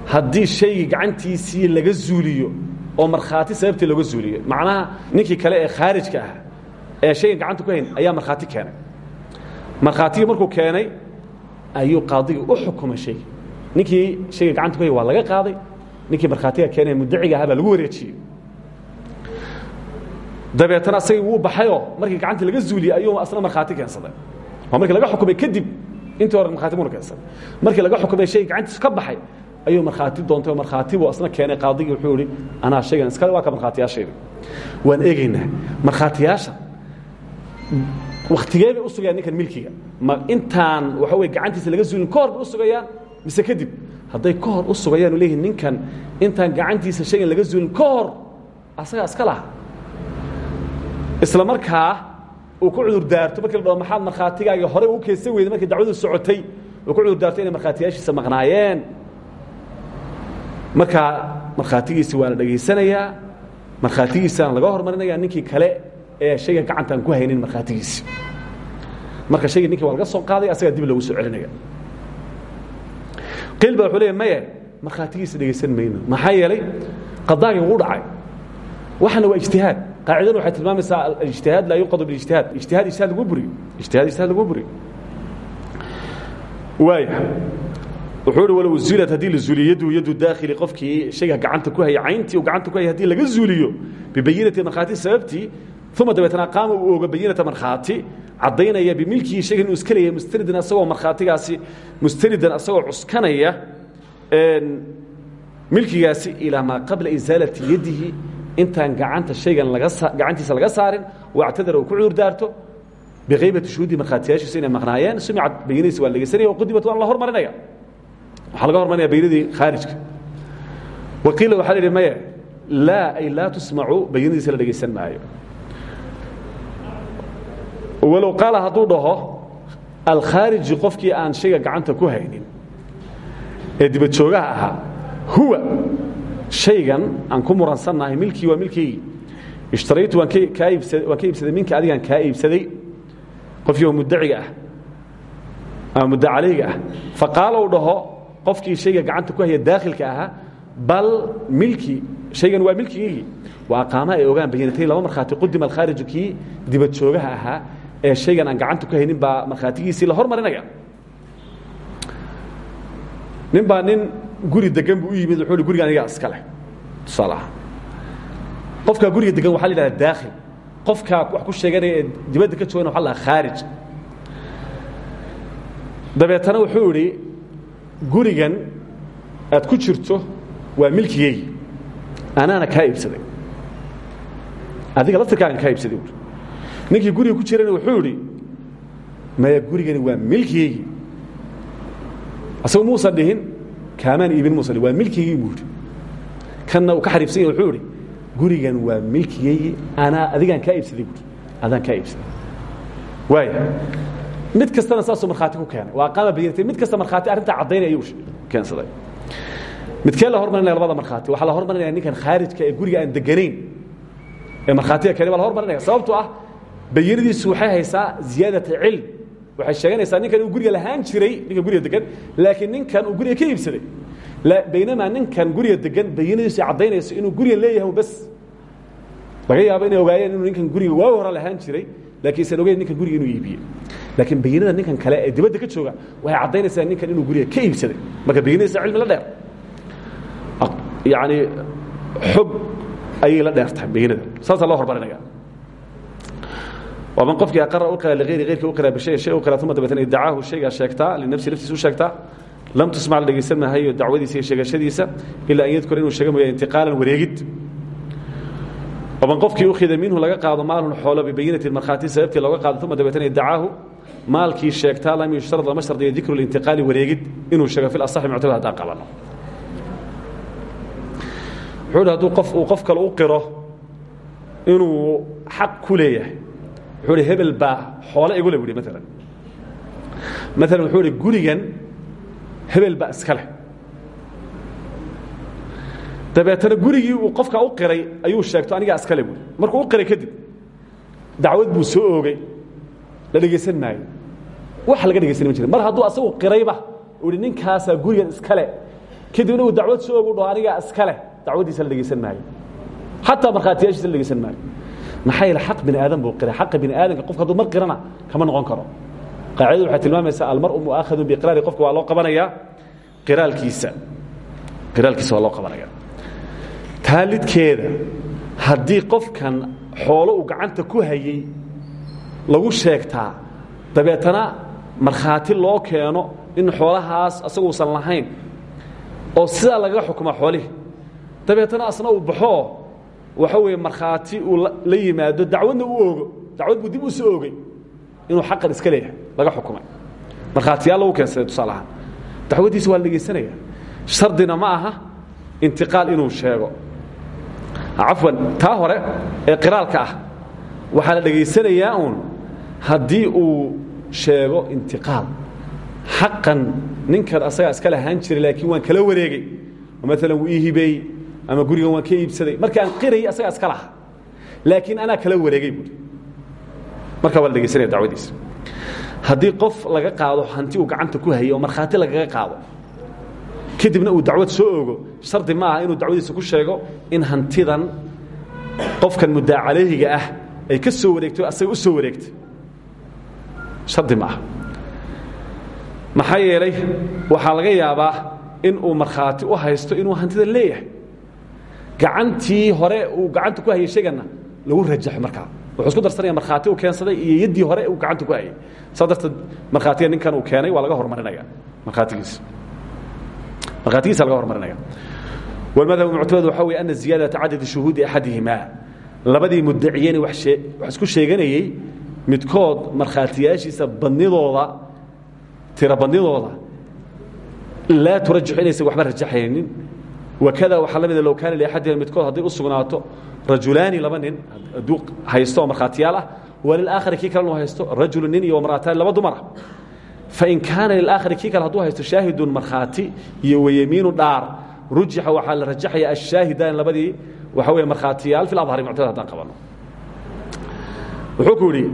haddii shaygii gacantiisii laga zuuliyo oo markhaati sababtii looga zuuliyo macnaha ninkii kale ee khaarijka ah ee shaygan gacanta ku hayn ayaa markhaati keenay markhaatigii markuu keenay ayuu qaadigii u xukumay shayga ninkii shayga gacanta ku hay waa laga qaaday ninkii markhaatiga keenay muddaciga ahaa baa lagu wareejiyey dabeetana asagii wuu baxayoo markii gacantii laga zuuliyey ayuu asna markhaati keensaday waa markii laga xukumay kadib intii hore markhaati muna keensaday markii laga xukumay shay gacantiisu ka baxay ayuu markhaati doontay oo markhaati buu asna keenay qaadigii wuxuu ihi anaa shaygan iskale waa ka markhaatiyaashaydi waan eegaynaa markhaatiyaasha wakhtigee bay u sugayaan ninkan milkiga. Ma intaan waxa weye gacantiisa laga zuulin ka hor bay u sugayaan mise kadib hadday ka hor u sugayaan leeyihiin ninkan intaan gacantiisa shaygan laga zuulin ka hor asagaa iska laha isla markaa uu ku cudur daarto markii la dhaho maxaad markhaatigaagii horey u keensan weyday markii dacwadu socotay uu ku cudur daarto inay markhaatiyaashiisa maqnaayeen. Markaa markhaatigiisi waa la dhegaysanayaa markhaatigiisana laga hormarinaya ninkii kale ee shayga gacantaan ku haynin markhaatigiisi marka shaygii ninkii waa laga soo qaaday asagaa dib loogu soo celinaya qiil ba wuxuu leeya maye markhaatigiisa dhegaysan mayno. Maxaa yeelay qadaagii wuu dhacay. Waxana waa ijtihaad qaacidana waxay tilmaamaysaa alijtihaad laa yuqadu bilijtihaad ijtihaad ijtihaad lagu buriyo. Ijtihaad ijtihaad lagu buriyo. Waaya wuxuu ihi walow zuulat haddii yadu daakhili qofkii shayga gacanta ku haya cayntii uu gacanta ku haya haddii laga zuuliyo bibayinati markhaati sababtii uma dabeetana qaama uu ooga bayinata markhaati caddaynaya bimilkihi shaygan inuu iska leeyahay mustanidan asagoo markhaatigaasi mustanidan asagoo cuskanaya milkigaasi ilaa maa qabla isaalati yadihi intaan gacanta shaygan laga gacantiisa laga saarin wactadara uu ku cudur daarto bikaybati shuhuudi markhaatiyaashiisa inay maqnaayeen sumicad bayinadiisa waa la dhegeysanaya waqudimat waana la hormarinaya. Waxaa laga hormarinaya bayinadii khaarijka. Waqiila waxaa la yidhi maya laa ay laa tusmacu bayinadiisa la dhegaysan maayo. Walow qaala hadduu dhaho alkhaariji qofkii aan shayga gacanta ku haynin ee dibadjoogaha ahaa huwa shaygan aan ku muransannahay milkii waa milkaygii ishtaraytu waan ka iibsaday minka adigaan kaa iibsaday. Qofkii oo muddaciga ah. Mudda calayga ah. Faqaala uu dhaho qofkii shayga gacanta ku haya daakhilka ahaa bal milkii shaygan waa milkigaygii waa aqaama ay ogaan bayinatay laba markhaati qudima alkhaariju kii dibadjoogaha ahaa ee shaygan aan gacanta ku haynin baa markhaatigiisii la hormarinaya nin baa nin guri degan buu u yimid wuxuu guriga anigaa iska leh. Tusaale ahaan. Qofkaa guriga degan waxa la yidhahda daakhil. Qofkaa wax ku sheeganaya ee dibadda ka joogana waxa la dhaha khaarij. Dabeetana wuxuu idhi gurigan aad ku jirto waa milkigeygii anaana kaa iibsaday. Adiga laftirkaagan kaa iibsaday buui ninkii guriga ku jirana wuxuu idhi maya gurigani waa milkigeygii asagu muusan dhihin kaamaan iibin muusan waa milkigeygii buu idhi kanna uu ka xariifsan yahy wuxuu idhi gurigan waa milkigeygii anaa adigaan kaa iibsaday buui adaan kaa iibsaday waaya mid kastana saasuu markhaati ku keenay waa qaama bayinatay mid kasta markhaati arrintaa caddaynay ayuu keensaday midkee la hormarinaya labada markhaati waxaa la hormarinaya ninkan khaarijka ee guriga aan deganayn ee markhaatiga keenay baa la hormarinaya sababtoo ah bayinadiisu waxay haysaa ziyaadata cilm waxay sheeganaysaa ninkan uu guriga lahaan jiray ninkan guriga degan laakiin ninkan uu guriga ka iibsaday. Baynamaa ninkan guriga degan bayinadiisu caddaynayso inuu guriga leeyahay bas laga yaabo inay ogaayeen inuu ninkan guriga waa hore lahaan jiray laakiin isan ogeyn ninkan guriga inuu iibiyey laakiin bayinada ninkan kale ee dibadda ka jooga waxay caddaynaysaa ninkan inuu guriga ka iibsaday. Marka bayinadiisa cilmi la dheer. Yani xog ayay la dheer tahay bayinada saasaa loo hormarinaya waa man qofkii aqara u qira liayri ayrkii u qira bishay shay u qira uma dabeetna iddacaahu shaygaa sheegtaa linafsi naftiisa u sheegtaa lam tusmac la dhegaysan maahayo dacwadiisa iyo sheegashadiisa ilaa an yadkura inuu sheega mooya intiqaalan wareegid. Man qofkii ukhida minhu laga qaado maalun xoolo bibayinatin markhaati sababtii looga qaado uma dabeetna iddacaahu maalkii sheegtaa lam yushtarad lama shardiyo dikru lintiqaali wareegid inuu sheego fi asaxi muctamad haddaan qabano wuxuu hi haduu qof uu u qiro inuu xaq ku wuxuu hi hebel baa xoole igule bu hi maalan maalan wuxuu hi gurigan hebel baa iska leh. Dabeetana gurigii uu qofka u qiray ayuu sheegto anigaa iskale buui markuu u qiray kadib dacwad buu soo oogay la dhegaysan maayo. Wax laga dhegaysan ma jira mar hadduu asagu qirayba uu hi ninkaasaa gurigan iskale kadibna uu dacwad soo ogu dhaho anigaa iskale dacwaddiisa la dhegaysan maayo. Xataa markhaatiyaashiisa la dhegaysan maayo xaq bini aadan buu qiray? xaqa bini aadamka qofka hadduu mar qirana kama noqon karo. Qaacidadu waxay tilmaamaysaa almar'u mu'aakhadun biiqraari qofka waa loo qabanayaa qiraalkiisa. Qiraalkiisa waa loo qabanaya. Taalidkeeda haddii qofkan xoolo uu gacanta ku hayey lagu sheegtaa dabeetana markhaati loo keeno in xoolahaas asaguusan lahayn oo sidaa lagaga xukuma xoolihii dabeetana asna uu baxoo waxa weeye markhaati uu la yimaado dacwadna u oogo. Dacwad dib u soo oogay inuu xaqan iska leeyahay laga xukumay. Markhaatiyaal lagu keensaday tusaale ahaan. Dacwaddiisa waa dhegaysanaya shardina ma aha intiqaal inuu sheego. Cafwan taa hore ee qiraalka ah waxaa la dhegaysanayaa uun haddii uu sheego intiqaal. Xaqan ninkan asagaa iska lahaan jiray laakiin waan kala wareegey maalan wuu ii ama gurigan waan ka iibsaday. Markaan qirayy asagaa iska laha laakiin anaa kala wareegay buui markaa waa la dhegaysanaya dacwadiisa. Haddii qof laga qaado hanti uu gacanta ku hayay oo markhaati qaado kadibna uu dacwad soo ogo shardi ma aha inuu dacwadiisa ku sheego in hantidan qofkan muddaa ah ay ka soo wareegtay asaga u soo wareegtay shardi ma aha. Maxaa yeelay waxaa laga yaabaa in uu markhaati u haysto inuu hantida leeyahay gacantii hore uu gacanta ku hayay shaygana lagu rajaxo markaa. Wuxuu isku darsanaya markhaati uu keensaday iyo yaddii hore uu gacanta ku hayay. Saa darteed markhaatiga ninkan uu keenay waa laga hormarinaya markhaatigiisa markhaatigiisa laga hormarinaya walmadhabu muctamad waxaa weeye ana ziyaadata cadadi shuhuudi axadihimaa labadii mudaciyeni wax isku sheeganayey midkood markhaatiyaashiisa badnidooda tira badnidooda laa turajix inaysan waxba rajaxaynin wakada waxaa la mida low kaana liaxadihima midkood hadday u sugnaato rajulaani laba nin hadduu haysto oo markhaatiyaal ah walilaakhari kii kalenu haysto rajulu nin iyo marataani laba dumar ah. Fain kaana lilaakhari kii kale hadduu haysto shaahidun markhaati iyo wayemiinu dhaar rujixa waxaa la rajaxaya ashaahidan labadii waxa wey markhaatiyaal fi adhari muctada haddaan qabano. Wuxuu ku yidhi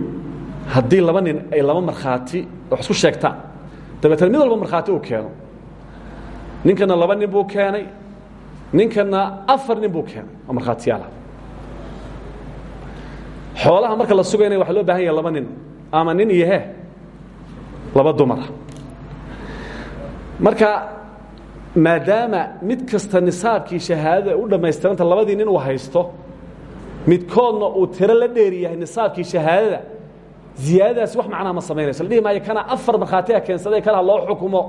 haddii laba nin ay laba markhaati wax isku sheegtaan dabeetana mid walba markhaati uu keeno. Ninkana laba nin buu keenay ninkana afar nin buu keenay oo markhaatiyaala xoolaha marka la sugaynaya waxaa loo baahan yaha laba nin ama nin iyo he laba dumara marka maadaama mid kasta nisaabkii shahaadada u dhammaystiranta labadii nin uu haysto midkoodna uu tiro la dheer yahay nisaabkii shahaadada ziyaadadaasi wax macnaha ma samaynayso. La dhihi maayo kana afar markhaatiga keensaday kana loo xukumo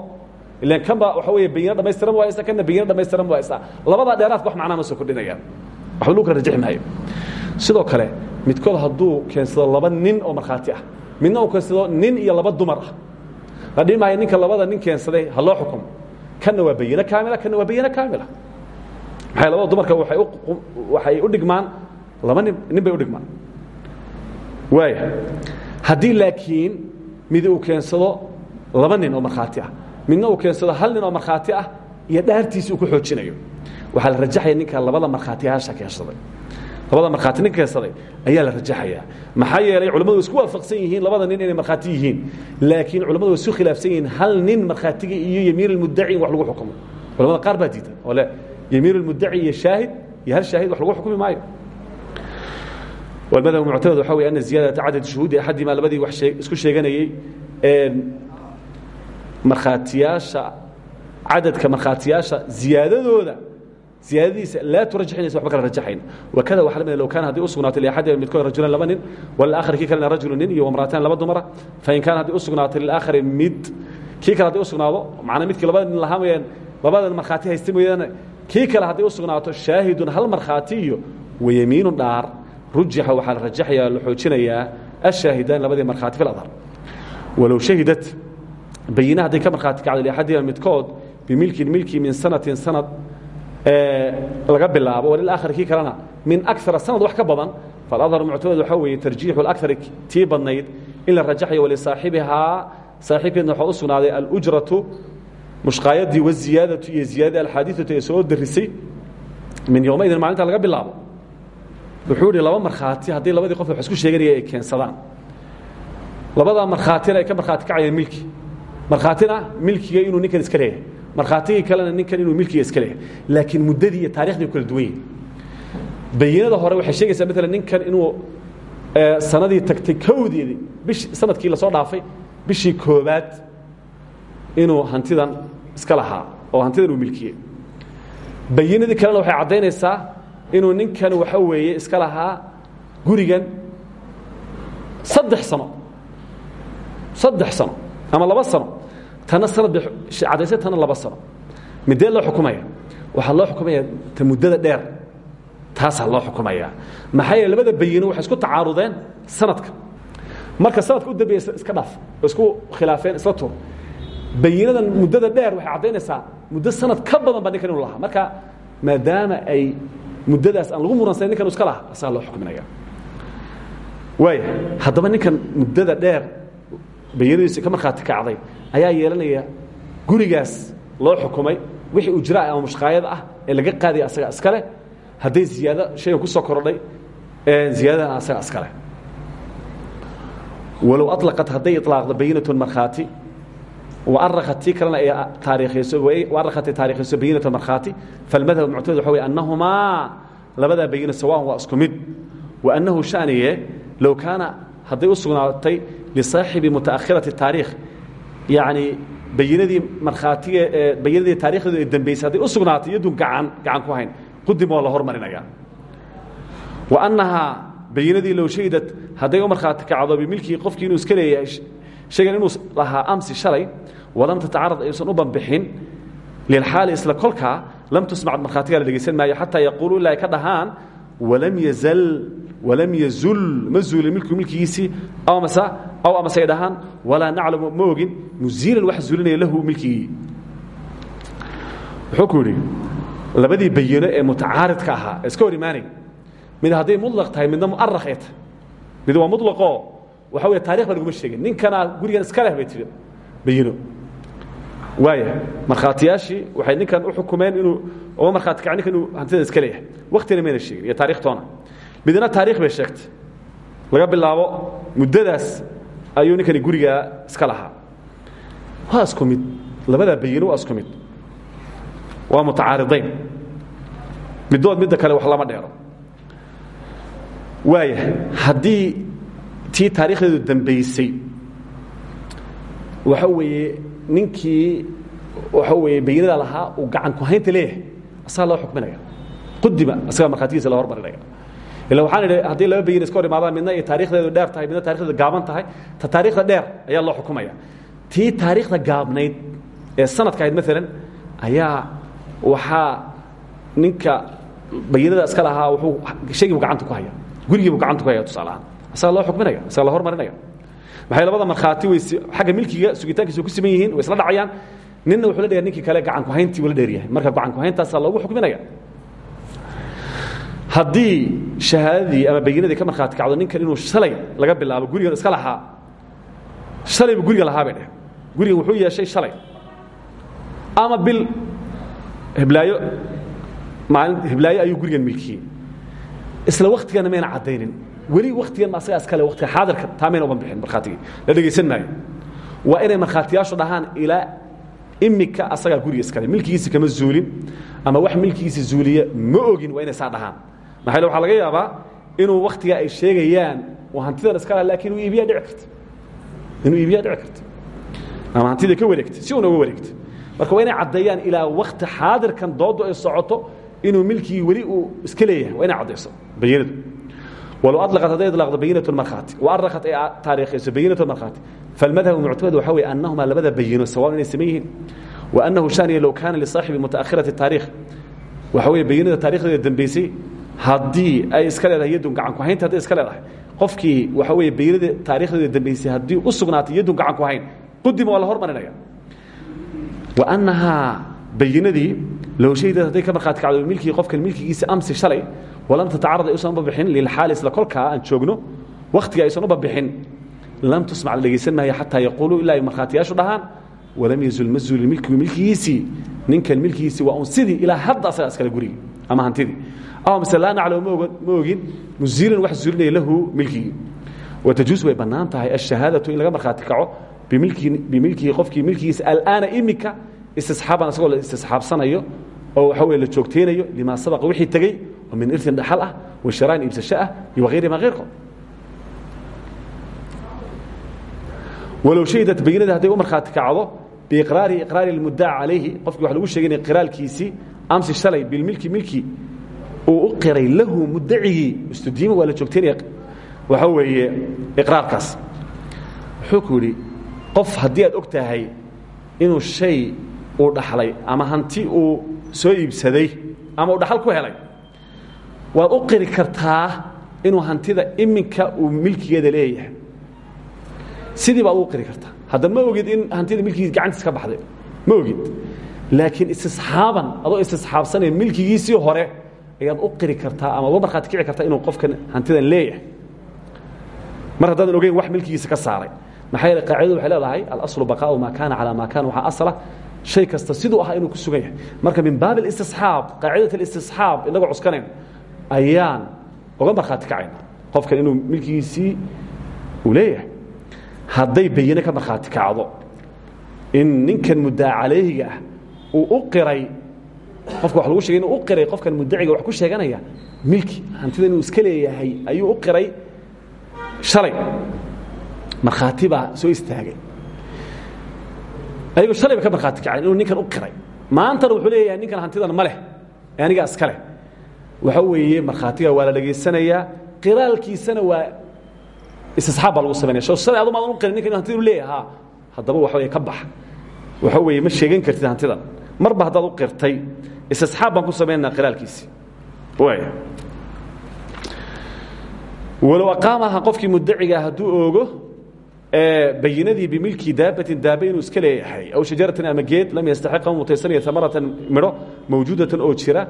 ilan kanba waxa weeye bayino dhamaystiran bu haysta kana bayino dhamaystiran bu haysta labadaa dheeraadka wax macnaha ma soo kordhinayaan waxba lagu kala rajixi maayo. Sidoo kale midkood hadduu keensado laba nin oo markhaati ah midna uu keensado nin iyo laba dumar ah. La dhihi maayo ninka labada nin keensaday ha loo xukumo kanna waa bayino kaamila kanna waa bayino kaamila. Maxay labada dumarka waxay u dhigmaan? Laba nin nin bay u dhigmaan. Waaya. Haddii laakiin mid uu keensado laba nin oo markhaati ah midna uu keensado hal nin oo markhaati ah iyo dhaartiisi uu ku xoojinayo waxaa la rajaxaya ninka labada markhaatiyaasha keensaday labada markhaati nin keensaday ayaa la rajaxayaa maxaa yeelay culimmadu isku waafaqsan yihiin labada nin inay markhaati yihiin laakiin culimmadu way isu khilaafsan yihiin hal nin markhaatiga iyo yamiin almuddaci in wax lagu xukumo culamada qaar baa diidan oo le yamiin almuddaci iyo shaahid iyo hal shaahid wax lagu xukumi maayo والمذهب المعتمد waxa wey أن زiyaadaةa cadad شhuhuudi أxadima labadii wax isku sheeganayey markhaatiyaasha cadadka markhaatiyaasha ziyaadadooda. Ziyaadadiisa laa turajixinaysa waxba kala rajaxayn. Wakada waxa la mid low kaana haddii u sugnaatay liaxadiha midkood rajulan laba nin walaakhari kii kalena rajulu nin iyo wamraataan laba dumara. Fain kaana haddii u sugnaatay lilaakhari mid kii kale haddii u sugnaado macnaa midkii labada nin lahaa mooyaan labadan markhaati haysta mooyaane kii kale haddii u sugnaato shaahidun hal markhaati iyo wayamiinu dhaar rujixa waxaa la rajaxaya la xoojinayaa ashaahidan labadii markhaati fi adhar. Walow shahidat bayina hadday ka markhaati kacdo liaxadihima midkood bimilkin milki min sanatin sanad laga bilaabo walilaakhari kii kalena min akara sanad wax ka badan faladhar muctamad waxaa weeye tarjiixu alakari tii badnayd in la rajaxayo walisaaxibihaa saaxiibkeedna waxaa u sugnaaday alujratu mushqaayadii waziyaadatu iyo ziyaadadii alxaadiثatu ee soo darisay min yowmaidin maalinta laga bilaabo. Wuxuu idhi laba markhaati haddii labadii qof wax isku sheeganaya ay keensadaan. Labadaa markhaatina ay ka markhaati kacayaan milki markhaatina milkiga inuu ninkan iska leeyahay. Markhaatigii kalena ninkan inuu milkiga iska leeyahay. Laakiin muddadii iyo kala duwan bayinada hore waxay sheegaysaa maalan ninkan inuu sanadii tagtay kowdeedii bish sannadkii la soo dhaafay bishii koobaad inuu hantidan iska lahaa oo hantidan uu milkiyey bayinadii kalena waxay caddaynaysaa inuu ninkan waxa weeye iska lahaa gurigan saddex sano. Saddex sano ama laba sano tana sanad bay cadaysay tana laba sano. Midee loo xukumaya? Waxaa loo xukumaya ta muddada dheer. Taasaa loo xukumaya. Maxaa labada bayino waxay isku tacaarudeen sanadka. Marka sanadka u dambeeya iska dhaaf isku khilaafeen isla tur bayinadan muddada dheer waxay caddaynaysaa muddo sanad ka badan baa ninkan inu lahaa. Marka maadaama ay muddadaas aan lagu muransayn ninkan iska laha asagaa loo xukminaya waaya haddaba ninkan muddada dheer bayinadiisa ka markhaati kacday ayaa yeelanaya gurigaas loo xukumay wixii ujraa ama mushqaayad ah ee laga qaadaya asaga iskale hadday ziyaado shaygan ku soo kordhay ziyaadadana asaga iskale walow aطlaqat hadday iطlaaqdo bayinatun markhaati وأرخت tii kalena ay taariikhayso وأرkhatay taarikhayso bayinaة markhaati فالmadhب muctamad waxa wey أنahumaa labadaa bayina sawاء waa isku mid وأنahu شhaniye low kaana hadday u sugnaatay lisaaxibi mutaakhirati taariikh yacni bayinadii markhaatiga ee bayinadii taarikhdeedu ee dambaysay hadday u sugnaatay iyadun gacan gacan ku hayn qudim oo la hormarinayaa wa annahaa bayinadii low shahidad hadday u markhaati kacdo bimilkii qofkii inuu iska leeyahay shaygan inuu lahaa amsi shalay walam tatacarad aysan u banbixin lilxaali isla kolkaa lam tusmac markhaatigaa la dhegaysan maayo xataa yaquulu ilaa ay ka dhahaan walam yazal walam yazul ma zuulin milku milkigiisii amase aw amase ay dhahaan walaa naclamu ma ogin muziilan wax zuulinaya lahu milkigii wuxuu ku yidhi labadii bayino ee mutacaaridka ahaa ee iska hor imaanay mid hadday muطlaq tahay midna mu'arakh ay tahay. Mid waa muطlaqoo waxa wey tarikh ba laguma sheegin. Ninkanaa gurigan iska leh bay tii bayino waaya markhaatiyaashii waxay ninkan u xukumeen inuu oma markhaati kac ninkan inuu hantida iska leeyahay. Waktina mayna sheegin iyo taarikhtoona midna taarikh bay sheegtay. Laga bilaabo muddadaas ayuu ninkani gurigaa iska lahaa. Waa isku mid. Labadaa bayino waa isku mid. Waa mutacaaridayn middood midda kale wax lama dheero. Waaya haddii tii taarikhdeedu dambaysay waxa weeye ninkii waxa weeye bayinada lahaa uu gacan ku haynta leeyahay asagaa loo xukminaya qudima asagaa markhaatigiisa loo hormarinaya ila waxaan idhi haddii laba bayin iska hor imaadaan midna ay taarikhdeedu dheer tahay midna taarikhdeedu gaaban tahay ta taarikhda dheer ayaa loo xukumaya. Tii taarikhda gaabnayd ee sanadka ahayd maalan ayaa waxaa ninka bayinada iska lahaa wuxuu shaygiibu gacanta ku haya gurigii buu gacanta ku haya tusaalahaan isaga loo xukminaya isaga la hormarinaya maxay labada markhaati way xagga milkiga sugitaankiisa ku siman yihiin way isla dhacayaan. Ninna wuxuu la dheer ninkii kale gacanku hayntii uu la dheer yahay. Marka gacanku hayntaasaa loogu xukminaya haddii shahaadadii ama bayinadii ka markhaati kacdo ninkan inuu shalay laga bilaabo gurigan iska lahaa. Shalaybu guriga lahaa bay dheh. Gurigan wuxuu yeeshay shalay. Ama bil heblaayo maalin heblaayo ayuu gurigan milkiyey isla waktigana mayna caddaynin. Weli waktigan asagaa iskale watiga xaadirka taa mayna uban bixin la dhegaysan maayo. Waa inay markhaatiyaashu dhahaan ilaa imika asagaa guriga iskale milkigiisi kama zuulin ama wax milkigiisa zuuliya ma ogin waa inay saa maxaa waxaa laga yaabaa inuu wakhtigaa ay sheegayaan waa hantidan iskala laakiin uu iibiyaa dhici karta. Inuu iibiyaa dhici karta. Ama hantida ka wareegta si uuna uga wareegta. Marka waa inay caddeeyaan ilaa wakhti xaadirkan dooddu ay socoto inuu milkigii weli uu iska leeyahay. Waa inay caddayso. Bayinadu. Walow alaqat hadday ilaqdo bayinatu marhaati wa arakat ay taariikhayso bayinatu marhaati falmadhabu muctamad waxa weeye annahumaa labada bayino sawaan inay saman yihiin. Wa annahu shaniya low kaana lisaaxibi mutaakhirati taariikh. Waxa weeye bayinada taarikhdeeda dambaysay haddii ay iska leedahay yadun gacan ku haynta hadday iska leedahay. Qofkii waxa wey bayinada taarikhdeeda dambeysay haddii u sugnaatay yadun gacan ku hayn qudima waa la hormarinaya. وأnahaa bayinadii low shahidad hadday ka markhaati kacdo milkii qofkan milkigiisa amsi shalay walam tatacarad ayuusan uba bixin lilxaali isla kolkaa aan joogno wakhtiga aysan uba bixin lam tusmac la dhegaysan maayo xataa yaquuluu ilaa ay markhaatiyaashu dhahaan walam yazul ma zuulin milkigu milkigiisii ninkan milkigiisii waa un sidii ilaa hadda asaga iskale gurigi ama hantidii naclamu ma ogin. Muziilan wax zuulinaya lahu milkigii watajuus way bannaan tahay ashahaadatu in laga markhaati kaco bimilkihi qofkii milkigiisa alaana imika istisxaaban asagoo la istisxaabsanayo oo waxa wey la joogtaynayo limaa sabaqa wixii tegey oo min irtin dhaxal ah wa sharaan iibsasho ah iyo wahayrimaa hayrkood walow shahidat bayinada hadday u markhaati kacdo biiqraari iqraari اlmuddaca calayhi qofkii wax lagu sheegaynaya qiraalkiisii amsi shalay bilmilki milki uu u qiray lahu muddacigii istudiima waa la joogtaynaya waxa weeye iqraarkaas. Wuxuu ku yidhi qof haddii aad og tahay inuu shay uu dhaxlay ama hanti uu soo iibsaday ama uu dhaxal ku helay waad u qiri kartaa inuu hantida iminka uu milkigeeda leeyahay. Sidii baad u qiri kartaa. Hadda ma ogid in hantida milkigiis gacantiis ka baxday. Ma ogid. Laakiin istisxaaban adoo istisxaabsanaya milkigiisii hore ayaad u qiri kartaa ama uga markhaati kici kartaa inuu qofkan hantidan leeyahay. Mar haddaadan ogeyn wax milkigiisa ka saaray. Maxaa yeele qaacidadu waxay leedahay alaslu baqaau maa kaana calaa maa kaana waxaa asla shay kasta siduu ahaa inuu ku sugan yahay. Marka min baab اlistisxaab qaacidat اlistisxaab inagoo cuskanayn ayaan uga markhaati kacayna qofkan inuu milkigiisii uu leeyahay. Hadday bayine ka markhaati kacdo in ninkan muddaa calayhiga ah uu u qiray qofka wax lagu shegay inuu u qiray qofkan muddaciga wax ku sheeganaya milki hantida inuu iska leeyahay ayuu u qiray shalay. Markhaati baa soo istaagay. Ayagoo shalayba ka markhaati kacayn inuu ninkan u qiray. Maantana wuxuu leeyahay ninkan hantidan ma leh ee anigaa iska leh. Waxa weeye markhaatiga waa la dhegaysanayaa qiraalkiisana waa istisxaab baa lagu samaynaya shalay adu maadan u qirin ninkan hantida inu leeyahay ha haddaba waxa weye ka bax waxa weeye ma sheegan kartid hantidan marba haddaad u qirtay istisxaab baan ku samaynaa qiraalkiisii waaya walow aqaamaha qofkii muddaciga hadduu oogo bayinadii bimilki daabatin daaba inuu iska leeyahay aw shajaratin ama geed lam yastaxiqa mutaysanaya amaratan midho mawjuudatan oo jira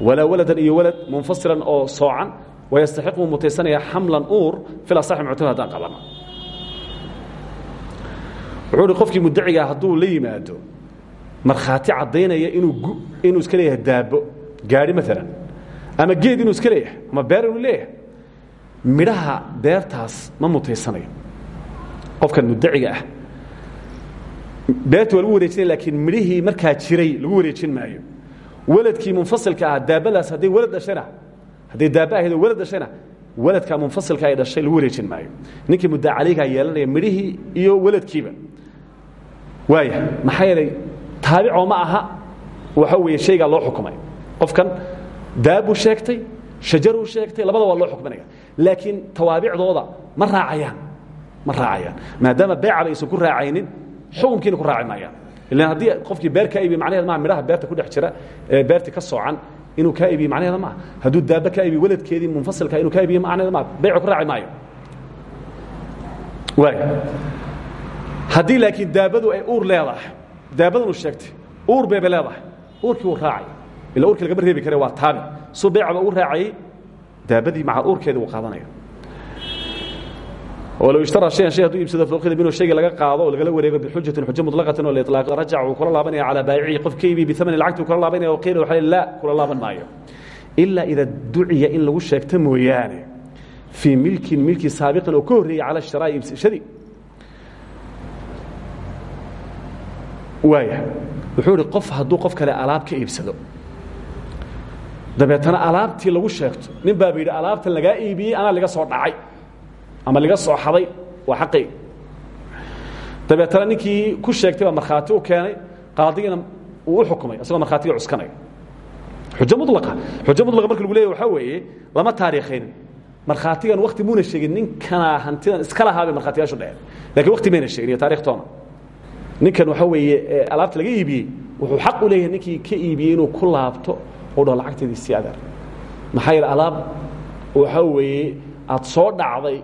walaa waladan iyo walad munfasilan oo soocan wayastaxiqu mutaysanaya xamlan uur fil asaxi muctamad haddaan qabana wuxuu uhi qofkii muddaciga hadduu la yimaado markhaati caddaynaya inuu iska leeyahay daabo gaadhi maalan ama geed inuu iska leeyahay ama beer inuu leeyahay midhaha beertaas ma mutaysanayo. Qofkan muddaciga ah. Beerta waa lagu laakiin midhihii markaa jiray lagu wareejin maayo. Waladkii munfasilka ah daabadaas hadday walad dhashana hadday daaba ahayd walad dhashana waladka munfasilka ay dhashay lagu wareejin maayo. Ninkii calaygaa yeelanaya midhihii iyo waladkiiba waaya maxaa taabicoo ma aha waxa weeye shaygaa loo xukumay. Qofkan daabuu sheegtay shajaruu sheegtay labada waa loo xukminaya laakiin tawaabicdooda ma raacayaan ma raacayaan. Maadaama beecaba aysan ku raacaynin xukunkiina ku raaci maayaan. Ilan haddii qofkii beer ka iibi macnaheed maa midhaha beerta ku dhex jira ee beertii ka soocan inuu kaa iibiye macnaheeda maaha. Hadduu daaba kaa iibiye waladkeedii munfasilka inuu kaa iibiye macnaheeda maaha. Baycu ku raaci maayo. Waaya haddii laakiin daabadu ay uur leedahay daabadan uu sheegtay uur bayba leedahay uurkii wuu raacay. Ila urkii lagama reebi kare waa taabi suu baycaba u daabadii maca uurkeedii uu qaadanaya walow ishtara shayan shay haduu iibsado fawqida minhu shayga laga qaado oo wareego bixujatin xujo mutlaqatin oo la iطlaaqo rajaca uu kula laabanaya calaa baayicihi qof ka iibiye biamani lacagti uu kula laabanaya oo qiila waxa laa kula laaban maayo. Ilaa ida duciya in lagu sheegto mooyaane fii milkin milki saabiqin oo ka horreeyey cala shiraa'i iibsashadii waaya wuxuu idhi qof hadduu qof kale alaab ka iibsado. Dabeetana alaabtii lagu sheegto nin baaba yidhi alaabtan lagaa iibiyey anaa laga soo dhacay ama laga soo xaday waa xaqayga dabeetana ninkii ku sheegtay baa markhaati u keenay qaadigina uu u xukumay isagoo markhaatiga cuskanaya. Xujo mulaqa xujo mulaqa marka lagu leeyahy waxaa weeye lama taariikhaynin markhaatigan wakti muuna sheegin ninkanaa hantidan iska lahaa bay markhaatiyaashu dheheen laakiin wakti mayna sheegin iyo taarikhtoona ninkan waxaa weeye alaabta laga iibiyey wuxuu xaq u leeyahay ninkii ka iibiyey inuu ku laabto oo dhaho lacagteedii sii adeer maxaa alaab waxaa weeye aada soo dhacday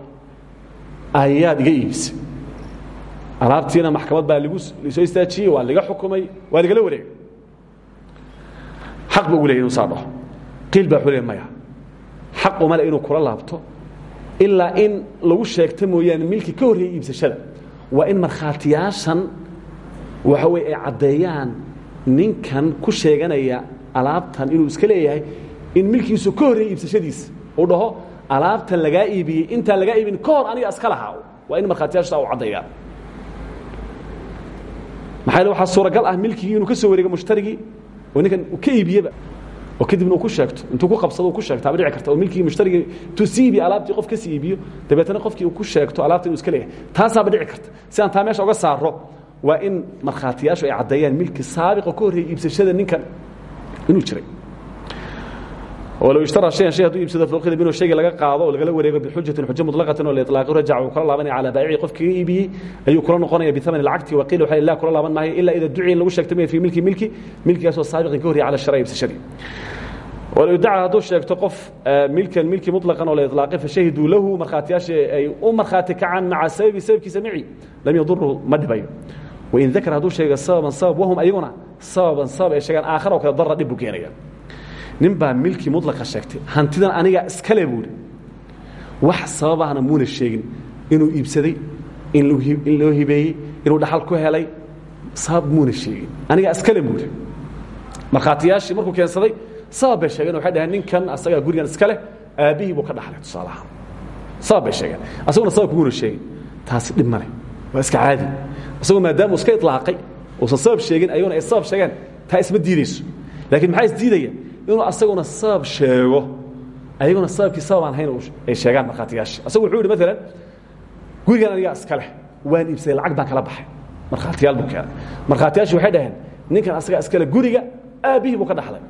ayaad iga iibisay. Alaabtiina maxkamad baa ligu soo istaajiyey waa liga xukumay waa ligala wareegay. Xaq ba ugu leeyay inu saa dhaho. Xaq uma le inuu kula laabto ilaa in lagu sheegta mooyaane milki ka horreeyey iibsashada. Waa in markhaatiyaashan waxa weye ay caddeeyaan ninkan ku sheeganaya alaabtan inuu iska leeyahay in milkiisu ka horreeyey iibsashadiisa uu dhaho alaabtan lagaa iibiyey intaan lagaa iibin ka aniga iska lahaa. Waa in markhaatiyaasha u caddeeyaan maxaa waxaa suuragal ah milkigii inuu ka soo wareego mushtarigii oo ninkan ka iibiyeba oo kadibna uu ku sheegto intuu ku qabsado uu ku sheegto aba dhici karta oo milkigii mushtarigii intuu sii iibiyo qof ka sii iibiyo qofkii uu ku sheegto alaabta inuu iska leeyahay. Taasaaba dhici karta. Si aan taa meesha uga saaro waa in markhaatiyaashu ay caddeeyaan milki saabiqo ka horreeyay iibsashada ninkan inuu jiray. Walow ishtara hayan hay haduu iibsado fawqida minuu shayga laga qaado oo lagala wareego bixujatin xujo muطlaqatin oo laitlaaqi rajaca uu kula laabanaya calaa baacici qofkiga iibiyey ayuu kula noqonaya bitamani lacagti waqiila waxa ilah kula laaban maayo ilaa ida duci in lagu sheegta maya fii milki milki milkigaasoo saabiqin ka horreeyay cala shara iibsashadii. Walow idaca hadduu sheegto qof milkan milki muطlaqan oo laitlaaqi fashahiduu lahu markhaatiyaasha ay u markhaati kacaan maca sababi sababkiisa maci lam yaduruu ma dhibayo wain dakara hadduu sheega sababan sabab wahum ayaguna sababan sabab ay sheegaan aakhar oo kale darra dhib buu keenaya nin baa milki mulaqa sheegtay hantidan aniga iskale buuri wax sababahna muuna sheegin inuu iibsaday in loo hibeeyey inuu dhaxal ku helay sabab muuna sheegin aniga iskale buuri markhaatiyaashii markuu keensaday sabab bay sheegeen waxay ninkan asagaa gurigan iska leh buu ka dhaxlay tusaalahaan sabab bay asaguna sababka muuna sheegin taasi dhib waa iska caadi isagoo maadaamuu iska ilaaqay uusan sabab sheegin ayaguna ay sabab sheegeen. Taa isma diidayso. Laakiin maxaa isdiidaya inuu asaguna sabab sheego ayaguna sababkii sabab aan hayn ay sheegaan markhaatiyaashii asagu wuxuu yidhi maalan gurigan anigaa iska waan iibsaday lacag baan kala baxay. Markhaatiyaal buu keenay. Markhaatiyaashii waxay dhaheen ninkan asagaa iska guriga aabbihii buu ka dhaxlay.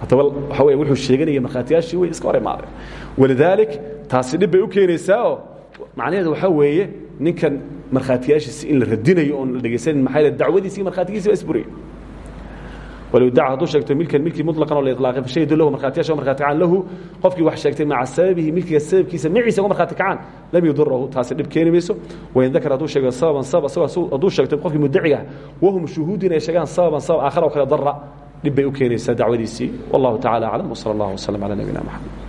Haddaba waxa wey wuxuu sheeganaya markhaatiyaashii way iska hor imaadeen taasi dhib u keenaysaa oo macnaheedu waxaa weeye ninkan markhaatiyaashiis in la radinayo oon la dhegaysanin maxaa dacwadiisi markhaatigiisi baa isburay. Wlwdac hadduu sheegto milkan milki muطlaqan oo la ilaaqay fashahiduu lahu markhaatiyaasha markhati kacaan lahu. Qofkii wax sheegtay maca sababihi milkiga sababkiisa maciisa uga markhaati kacaan lam yudurahu taasi dhib keeni mayso. Wain dakar hadduu sheego sababan sabab hadduu sheegto qofkii mudaciga ah wahum shuhuudu inay sheegaan sababan sabab aakhara oo kale dara dhib bay u keenaysaa dacwadiisii. Wallahu tacala aclam wsala allah wslm calaa nabiyina mxamed